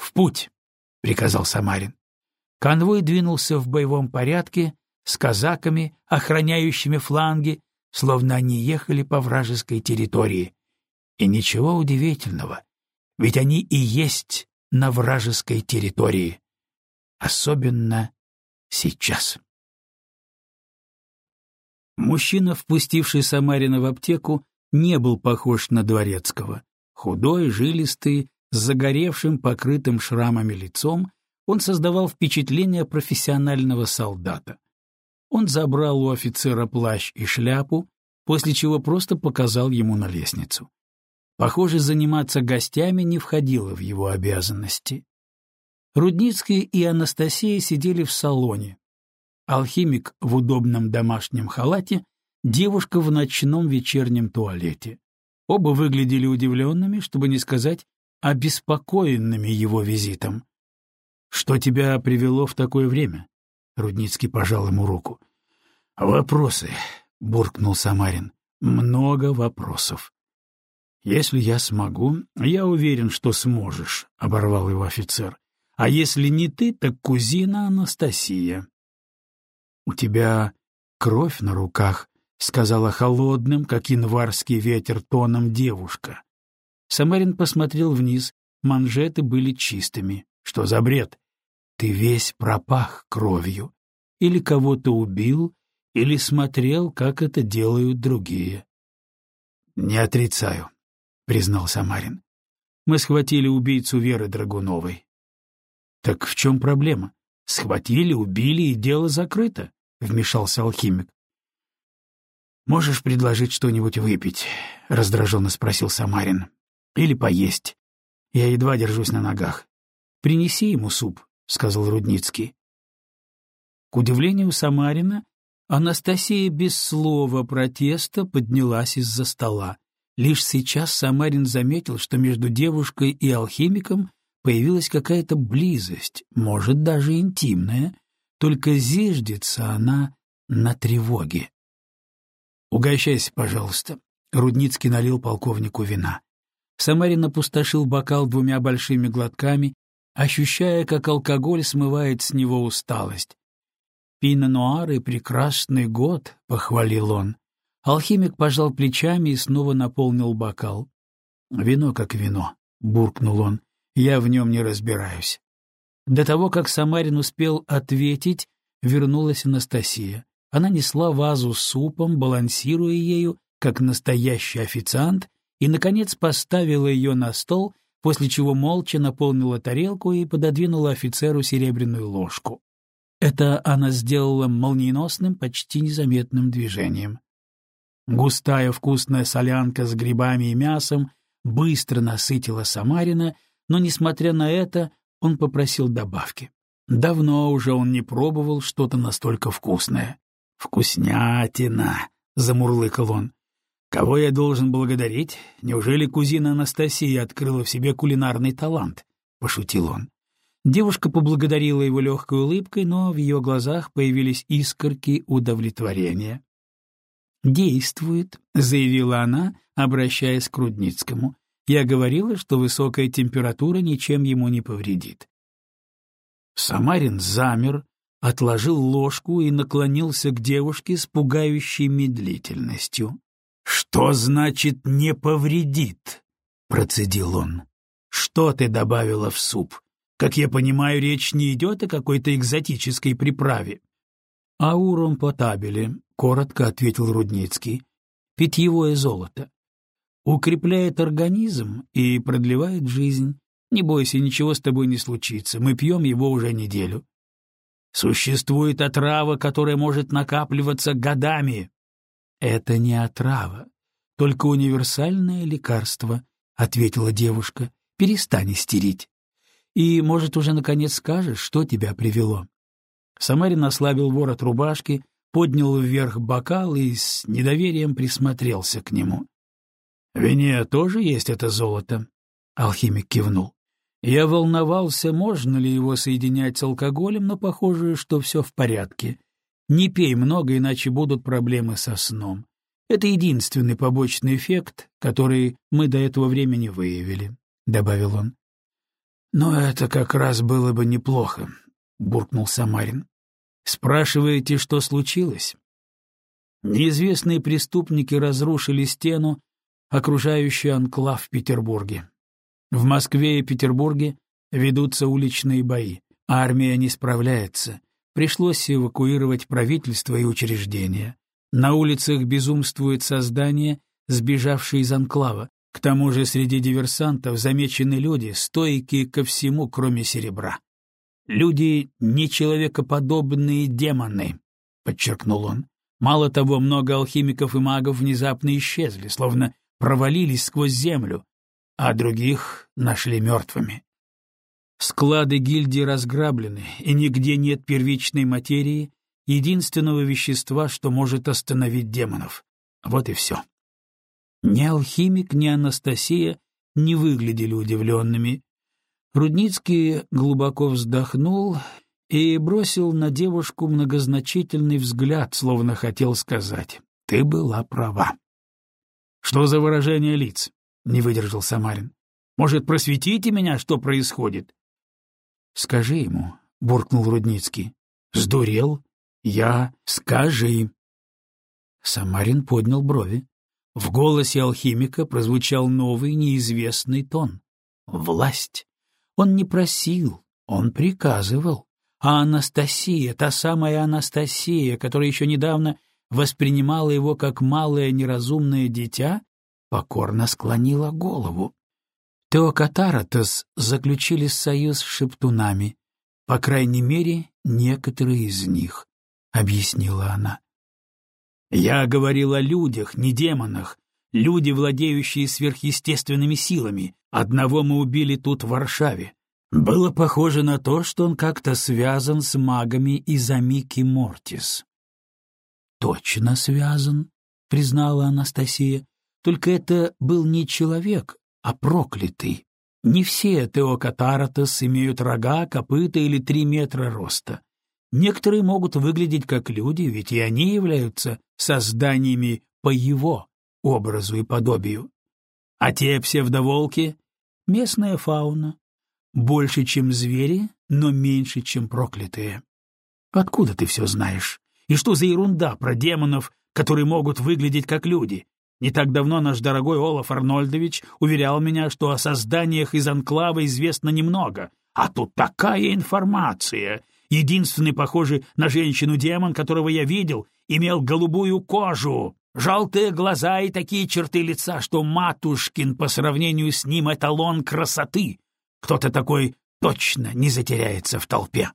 В путь, — приказал Самарин. Конвой двинулся в боевом порядке, с казаками, охраняющими фланги, словно они ехали по вражеской территории. И ничего удивительного, ведь они и есть на вражеской территории. Особенно сейчас. Мужчина, впустивший Самарина в аптеку, не был похож на дворецкого. Худой, жилистый, с загоревшим, покрытым шрамами лицом, он создавал впечатление профессионального солдата. Он забрал у офицера плащ и шляпу, после чего просто показал ему на лестницу. Похоже, заниматься гостями не входило в его обязанности. Рудницкий и Анастасия сидели в салоне. Алхимик в удобном домашнем халате, девушка в ночном вечернем туалете. Оба выглядели удивленными, чтобы не сказать обеспокоенными его визитом. «Что тебя привело в такое время?» Рудницкий пожал ему руку. «Вопросы», — буркнул Самарин. «Много вопросов». «Если я смогу, я уверен, что сможешь», — оборвал его офицер. «А если не ты, так кузина Анастасия». «У тебя кровь на руках», — сказала холодным, как январский ветер, тоном девушка. Самарин посмотрел вниз, манжеты были чистыми. «Что за бред? Ты весь пропах кровью. Или кого-то убил, или смотрел, как это делают другие. «Не отрицаю», — признал Самарин. «Мы схватили убийцу Веры Драгуновой». «Так в чем проблема? Схватили, убили, и дело закрыто», — вмешался алхимик. «Можешь предложить что-нибудь выпить?» — раздраженно спросил Самарин. «Или поесть. Я едва держусь на ногах. Принеси ему суп», — сказал Рудницкий. К удивлению Самарина, Анастасия без слова протеста поднялась из-за стола. Лишь сейчас Самарин заметил, что между девушкой и алхимиком появилась какая-то близость, может, даже интимная, только зиждется она на тревоге. «Угощайся, пожалуйста», — Рудницкий налил полковнику вина. Самарин опустошил бокал двумя большими глотками, ощущая, как алкоголь смывает с него усталость. «Пино-нуар и прекрасный год», — похвалил он. Алхимик пожал плечами и снова наполнил бокал. «Вино как вино», — буркнул он. «Я в нем не разбираюсь». До того, как Самарин успел ответить, вернулась Анастасия. Она несла вазу с супом, балансируя ею, как настоящий официант, и, наконец, поставила ее на стол, после чего молча наполнила тарелку и пододвинула офицеру серебряную ложку. Это она сделала молниеносным, почти незаметным движением. Густая вкусная солянка с грибами и мясом быстро насытила Самарина, но, несмотря на это, он попросил добавки. Давно уже он не пробовал что-то настолько вкусное. «Вкуснятина!» — замурлыкал он. «Кого я должен благодарить? Неужели кузина Анастасия открыла в себе кулинарный талант?» — пошутил он. Девушка поблагодарила его легкой улыбкой, но в ее глазах появились искорки удовлетворения. «Действует», — заявила она, обращаясь к Рудницкому. «Я говорила, что высокая температура ничем ему не повредит». Самарин замер, отложил ложку и наклонился к девушке с пугающей медлительностью. «Что значит «не повредит»?» — процедил он. «Что ты добавила в суп? Как я понимаю, речь не идет о какой-то экзотической приправе. «Аурум потабели», — коротко ответил Рудницкий. «Питьевое золото. Укрепляет организм и продлевает жизнь. Не бойся, ничего с тобой не случится. Мы пьем его уже неделю». «Существует отрава, которая может накапливаться годами». «Это не отрава, только универсальное лекарство», — ответила девушка. «Перестань истерить». И, может, уже наконец скажешь, что тебя привело?» Самарин ослабил ворот рубашки, поднял вверх бокал и с недоверием присмотрелся к нему. «В вине тоже есть это золото?» — алхимик кивнул. Я волновался, можно ли его соединять с алкоголем, но похоже, что все в порядке. Не пей много, иначе будут проблемы со сном. Это единственный побочный эффект, который мы до этого времени выявили, — добавил он. «Но это как раз было бы неплохо», — буркнул Самарин. «Спрашиваете, что случилось?» Неизвестные преступники разрушили стену, окружающую анклав в Петербурге. В Москве и Петербурге ведутся уличные бои. Армия не справляется. Пришлось эвакуировать правительство и учреждения. На улицах безумствует создание, сбежавшее из анклава, к тому же среди диверсантов замечены люди, стойкие ко всему, кроме серебра. «Люди — нечеловекоподобные демоны», — подчеркнул он. Мало того, много алхимиков и магов внезапно исчезли, словно провалились сквозь землю, а других нашли мертвыми. Склады гильдии разграблены, и нигде нет первичной материи, единственного вещества, что может остановить демонов. Вот и все. Ни алхимик, ни Анастасия не выглядели удивленными. Рудницкий глубоко вздохнул и бросил на девушку многозначительный взгляд, словно хотел сказать «Ты была права». «Что за выражение лиц?» — не выдержал Самарин. «Может, просветите меня, что происходит?» «Скажи ему», — буркнул Рудницкий. «Сдурел? Я? Скажи». Самарин поднял брови. В голосе алхимика прозвучал новый неизвестный тон. Власть. Он не просил, он приказывал. а Анастасия, та самая Анастасия, которая еще недавно воспринимала его как малое неразумное дитя, покорно склонила голову. Теокатаратос заключили союз с шептунами, по крайней мере, некоторые из них, — объяснила она. «Я говорил о людях, не демонах, люди, владеющие сверхъестественными силами. Одного мы убили тут, в Варшаве. Было похоже на то, что он как-то связан с магами из Амики Мортис. «Точно связан», — признала Анастасия. «Только это был не человек, а проклятый. Не все теокатаратос имеют рога, копыта или три метра роста. Некоторые могут выглядеть как люди, ведь и они являются созданиями по его образу и подобию. А те псевдоволки — местная фауна, больше, чем звери, но меньше, чем проклятые. Откуда ты все знаешь? И что за ерунда про демонов, которые могут выглядеть как люди? Не так давно наш дорогой Олаф Арнольдович уверял меня, что о созданиях из анклава известно немного. А тут такая информация! Единственный, похожий на женщину-демон, которого я видел, имел голубую кожу, желтые глаза и такие черты лица, что матушкин по сравнению с ним эталон красоты. Кто-то такой точно не затеряется в толпе.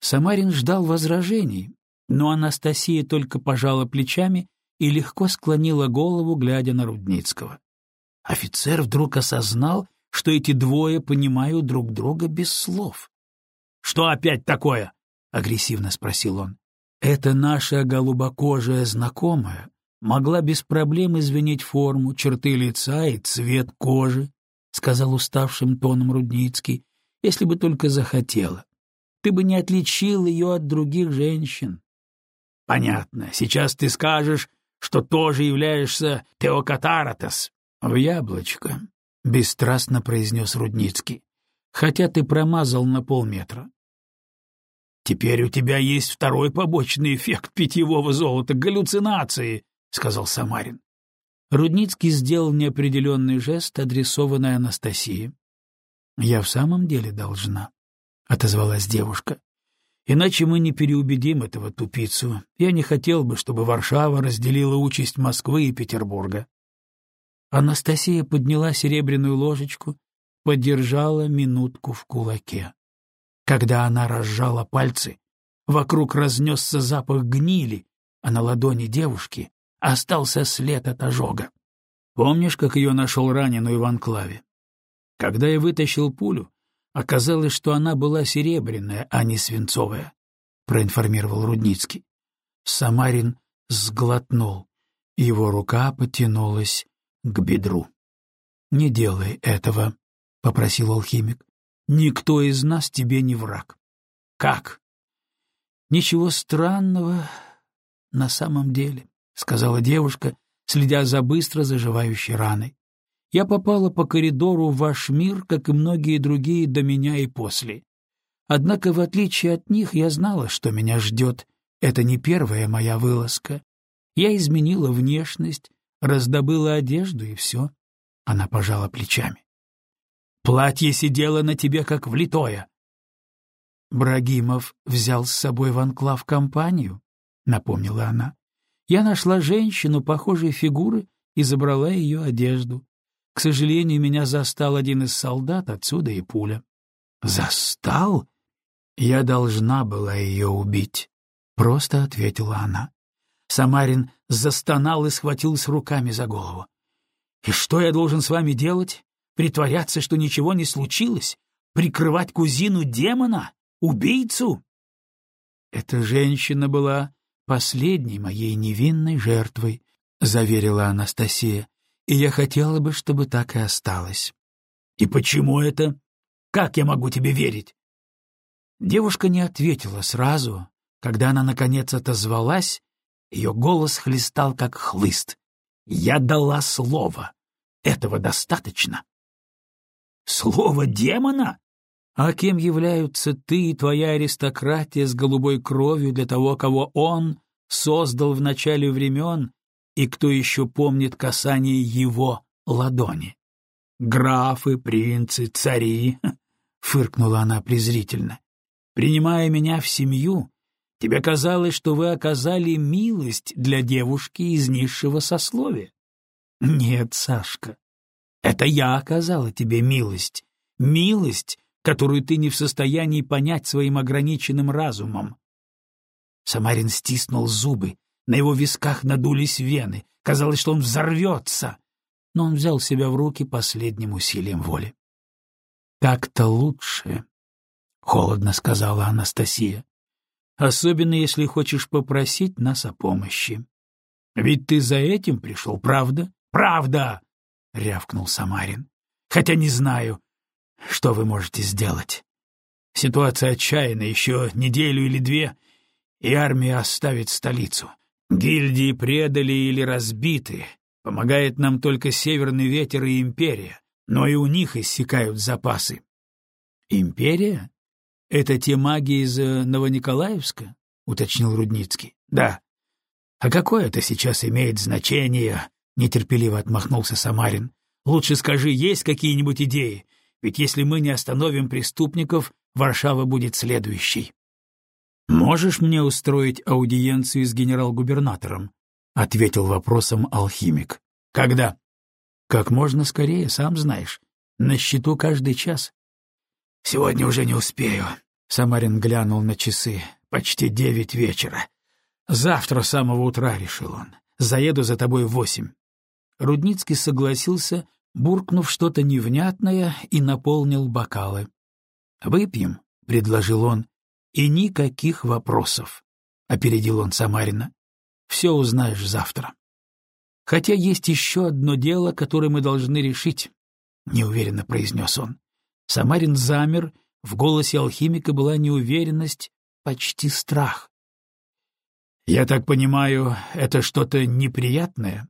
Самарин ждал возражений, но Анастасия только пожала плечами и легко склонила голову, глядя на Рудницкого. Офицер вдруг осознал, что эти двое понимают друг друга без слов. «Что опять такое?» — агрессивно спросил он. «Это наша голубокожая знакомая могла без проблем изменить форму, черты лица и цвет кожи, — сказал уставшим тоном Рудницкий, — если бы только захотела. Ты бы не отличил ее от других женщин. — Понятно. Сейчас ты скажешь, что тоже являешься Теокатаратос. — В яблочко, — бесстрастно произнес Рудницкий, — хотя ты промазал на полметра. — Теперь у тебя есть второй побочный эффект питьевого золота — галлюцинации, — сказал Самарин. Рудницкий сделал неопределенный жест, адресованный Анастасии. «Я в самом деле должна», — отозвалась девушка. «Иначе мы не переубедим этого тупицу. Я не хотел бы, чтобы Варшава разделила участь Москвы и Петербурга». Анастасия подняла серебряную ложечку, подержала минутку в кулаке. Когда она разжала пальцы, вокруг разнесся запах гнили, а на ладони девушки остался след от ожога. Помнишь, как ее нашел раненую в анклаве? Когда я вытащил пулю, оказалось, что она была серебряная, а не свинцовая, — проинформировал Рудницкий. Самарин сглотнул, его рука потянулась к бедру. — Не делай этого, — попросил алхимик. — Никто из нас тебе не враг. — Как? — Ничего странного на самом деле сказала девушка, следя за быстро заживающей раной. Я попала по коридору в ваш мир, как и многие другие до меня и после. Однако, в отличие от них, я знала, что меня ждет. Это не первая моя вылазка. Я изменила внешность, раздобыла одежду, и все. Она пожала плечами. Платье сидело на тебе, как влитое. Брагимов взял с собой в анклав компанию, — напомнила она. Я нашла женщину похожей фигуры и забрала ее одежду. К сожалению, меня застал один из солдат, отсюда и пуля. «Застал? Я должна была ее убить», — просто ответила она. Самарин застонал и схватился руками за голову. «И что я должен с вами делать? Притворяться, что ничего не случилось? Прикрывать кузину демона? Убийцу?» Эта женщина была последней моей невинной жертвой, — заверила Анастасия, — и я хотела бы, чтобы так и осталось. — И почему это? Как я могу тебе верить? Девушка не ответила сразу. Когда она, наконец, отозвалась, ее голос хлестал, как хлыст. «Я дала слово. Этого достаточно». «Слово демона?» А кем являются ты и твоя аристократия с голубой кровью для того, кого он создал в начале времен, и кто еще помнит касание его ладони? Графы, принцы, цари, — фыркнула она презрительно. Принимая меня в семью, тебе казалось, что вы оказали милость для девушки из низшего сословия. Нет, Сашка, это я оказала тебе милость. Милость, которую ты не в состоянии понять своим ограниченным разумом. Самарин стиснул зубы, на его висках надулись вены, казалось, что он взорвется, но он взял себя в руки последним усилием воли. «Так-то лучше», — холодно сказала Анастасия, «особенно если хочешь попросить нас о помощи. Ведь ты за этим пришел, правда?» «Правда!» — рявкнул Самарин. «Хотя не знаю, что вы можете сделать. Ситуация отчаянная, еще неделю или две, и армия оставит столицу. Гильдии предали или разбиты. Помогает нам только Северный ветер и Империя, но и у них иссякают запасы. Империя? Это те маги из э, Новониколаевска? уточнил Рудницкий. Да. А какое это сейчас имеет значение? нетерпеливо отмахнулся Самарин. Лучше скажи, есть какие-нибудь идеи? Ведь если мы не остановим преступников, Варшава будет следующей. Можешь мне устроить аудиенцию с генерал-губернатором? ответил вопросом алхимик. Когда? Как можно скорее, сам знаешь. На счету каждый час. Сегодня уже не успею. Самарин глянул на часы. Почти девять вечера. Завтра с самого утра, решил он. Заеду за тобой в восемь. Рудницкий согласился, буркнув что-то невнятное, и наполнил бокалы. «Выпьем», — предложил он, — «и никаких вопросов», — опередил он Самарина. «Все узнаешь завтра». «Хотя есть еще одно дело, которое мы должны решить», — неуверенно произнес он. Самарин замер, в голосе алхимика была неуверенность, почти страх. «Я так понимаю, это что-то неприятное?»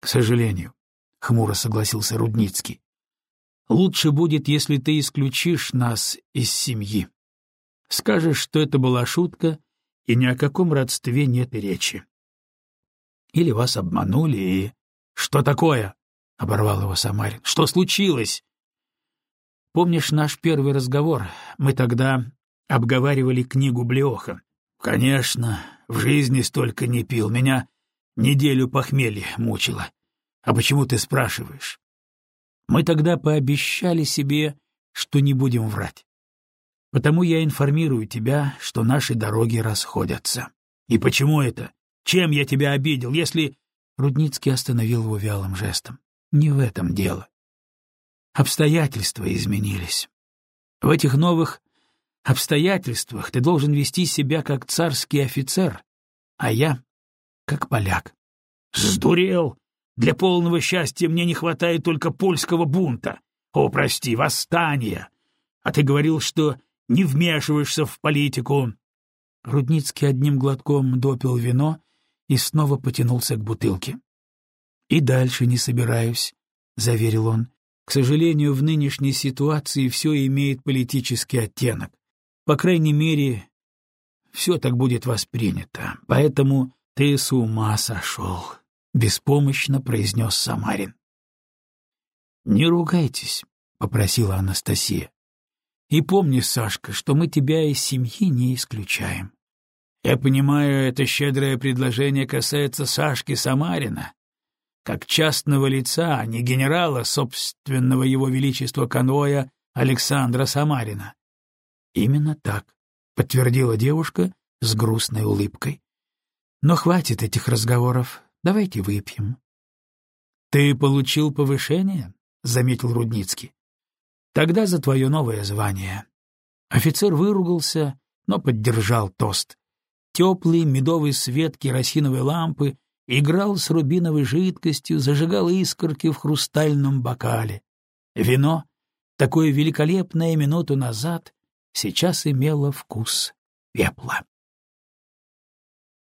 К сожалению, хмуро согласился Рудницкий. Лучше будет, если ты исключишь нас из семьи. Скажешь, что это была шутка, и ни о каком родстве нет речи. Или вас обманули, и... Что такое? — оборвал его Самарин. — Что случилось? Помнишь наш первый разговор? Мы тогда обговаривали книгу Блеоха. Конечно, в жизни столько не пил. Меня Неделю похмелье мучило. А почему ты спрашиваешь? Мы тогда пообещали себе, что не будем врать. Потому я информирую тебя, что наши дороги расходятся. И почему это? Чем я тебя обидел, если...» Рудницкий остановил его вялым жестом. «Не в этом дело. Обстоятельства изменились. В этих новых обстоятельствах ты должен вести себя как царский офицер, а я как поляк. Сдурел! Для полного счастья мне не хватает только польского бунта. О, прости, восстания! А ты говорил, что не вмешиваешься в политику. Рудницкий одним глотком допил вино и снова потянулся к бутылке. «И дальше не собираюсь», — заверил он. «К сожалению, в нынешней ситуации все имеет политический оттенок. По крайней мере, все так будет воспринято. Поэтому — Ты с ума сошел, — беспомощно произнес Самарин. — Не ругайтесь, — попросила Анастасия. — И помни, Сашка, что мы тебя из семьи не исключаем. Я понимаю, это щедрое предложение касается Сашки Самарина, как частного лица, а не генерала собственного его величества конвоя Александра Самарина. — Именно так, — подтвердила девушка с грустной улыбкой. Но хватит этих разговоров, давайте выпьем. — Ты получил повышение? — заметил Рудницкий. — Тогда за твое новое звание. Офицер выругался, но поддержал тост. Теплый медовый свет керосиновой лампы играл с рубиновой жидкостью, зажигал искорки в хрустальном бокале. Вино, такое великолепное минуту назад, сейчас имело вкус пепла.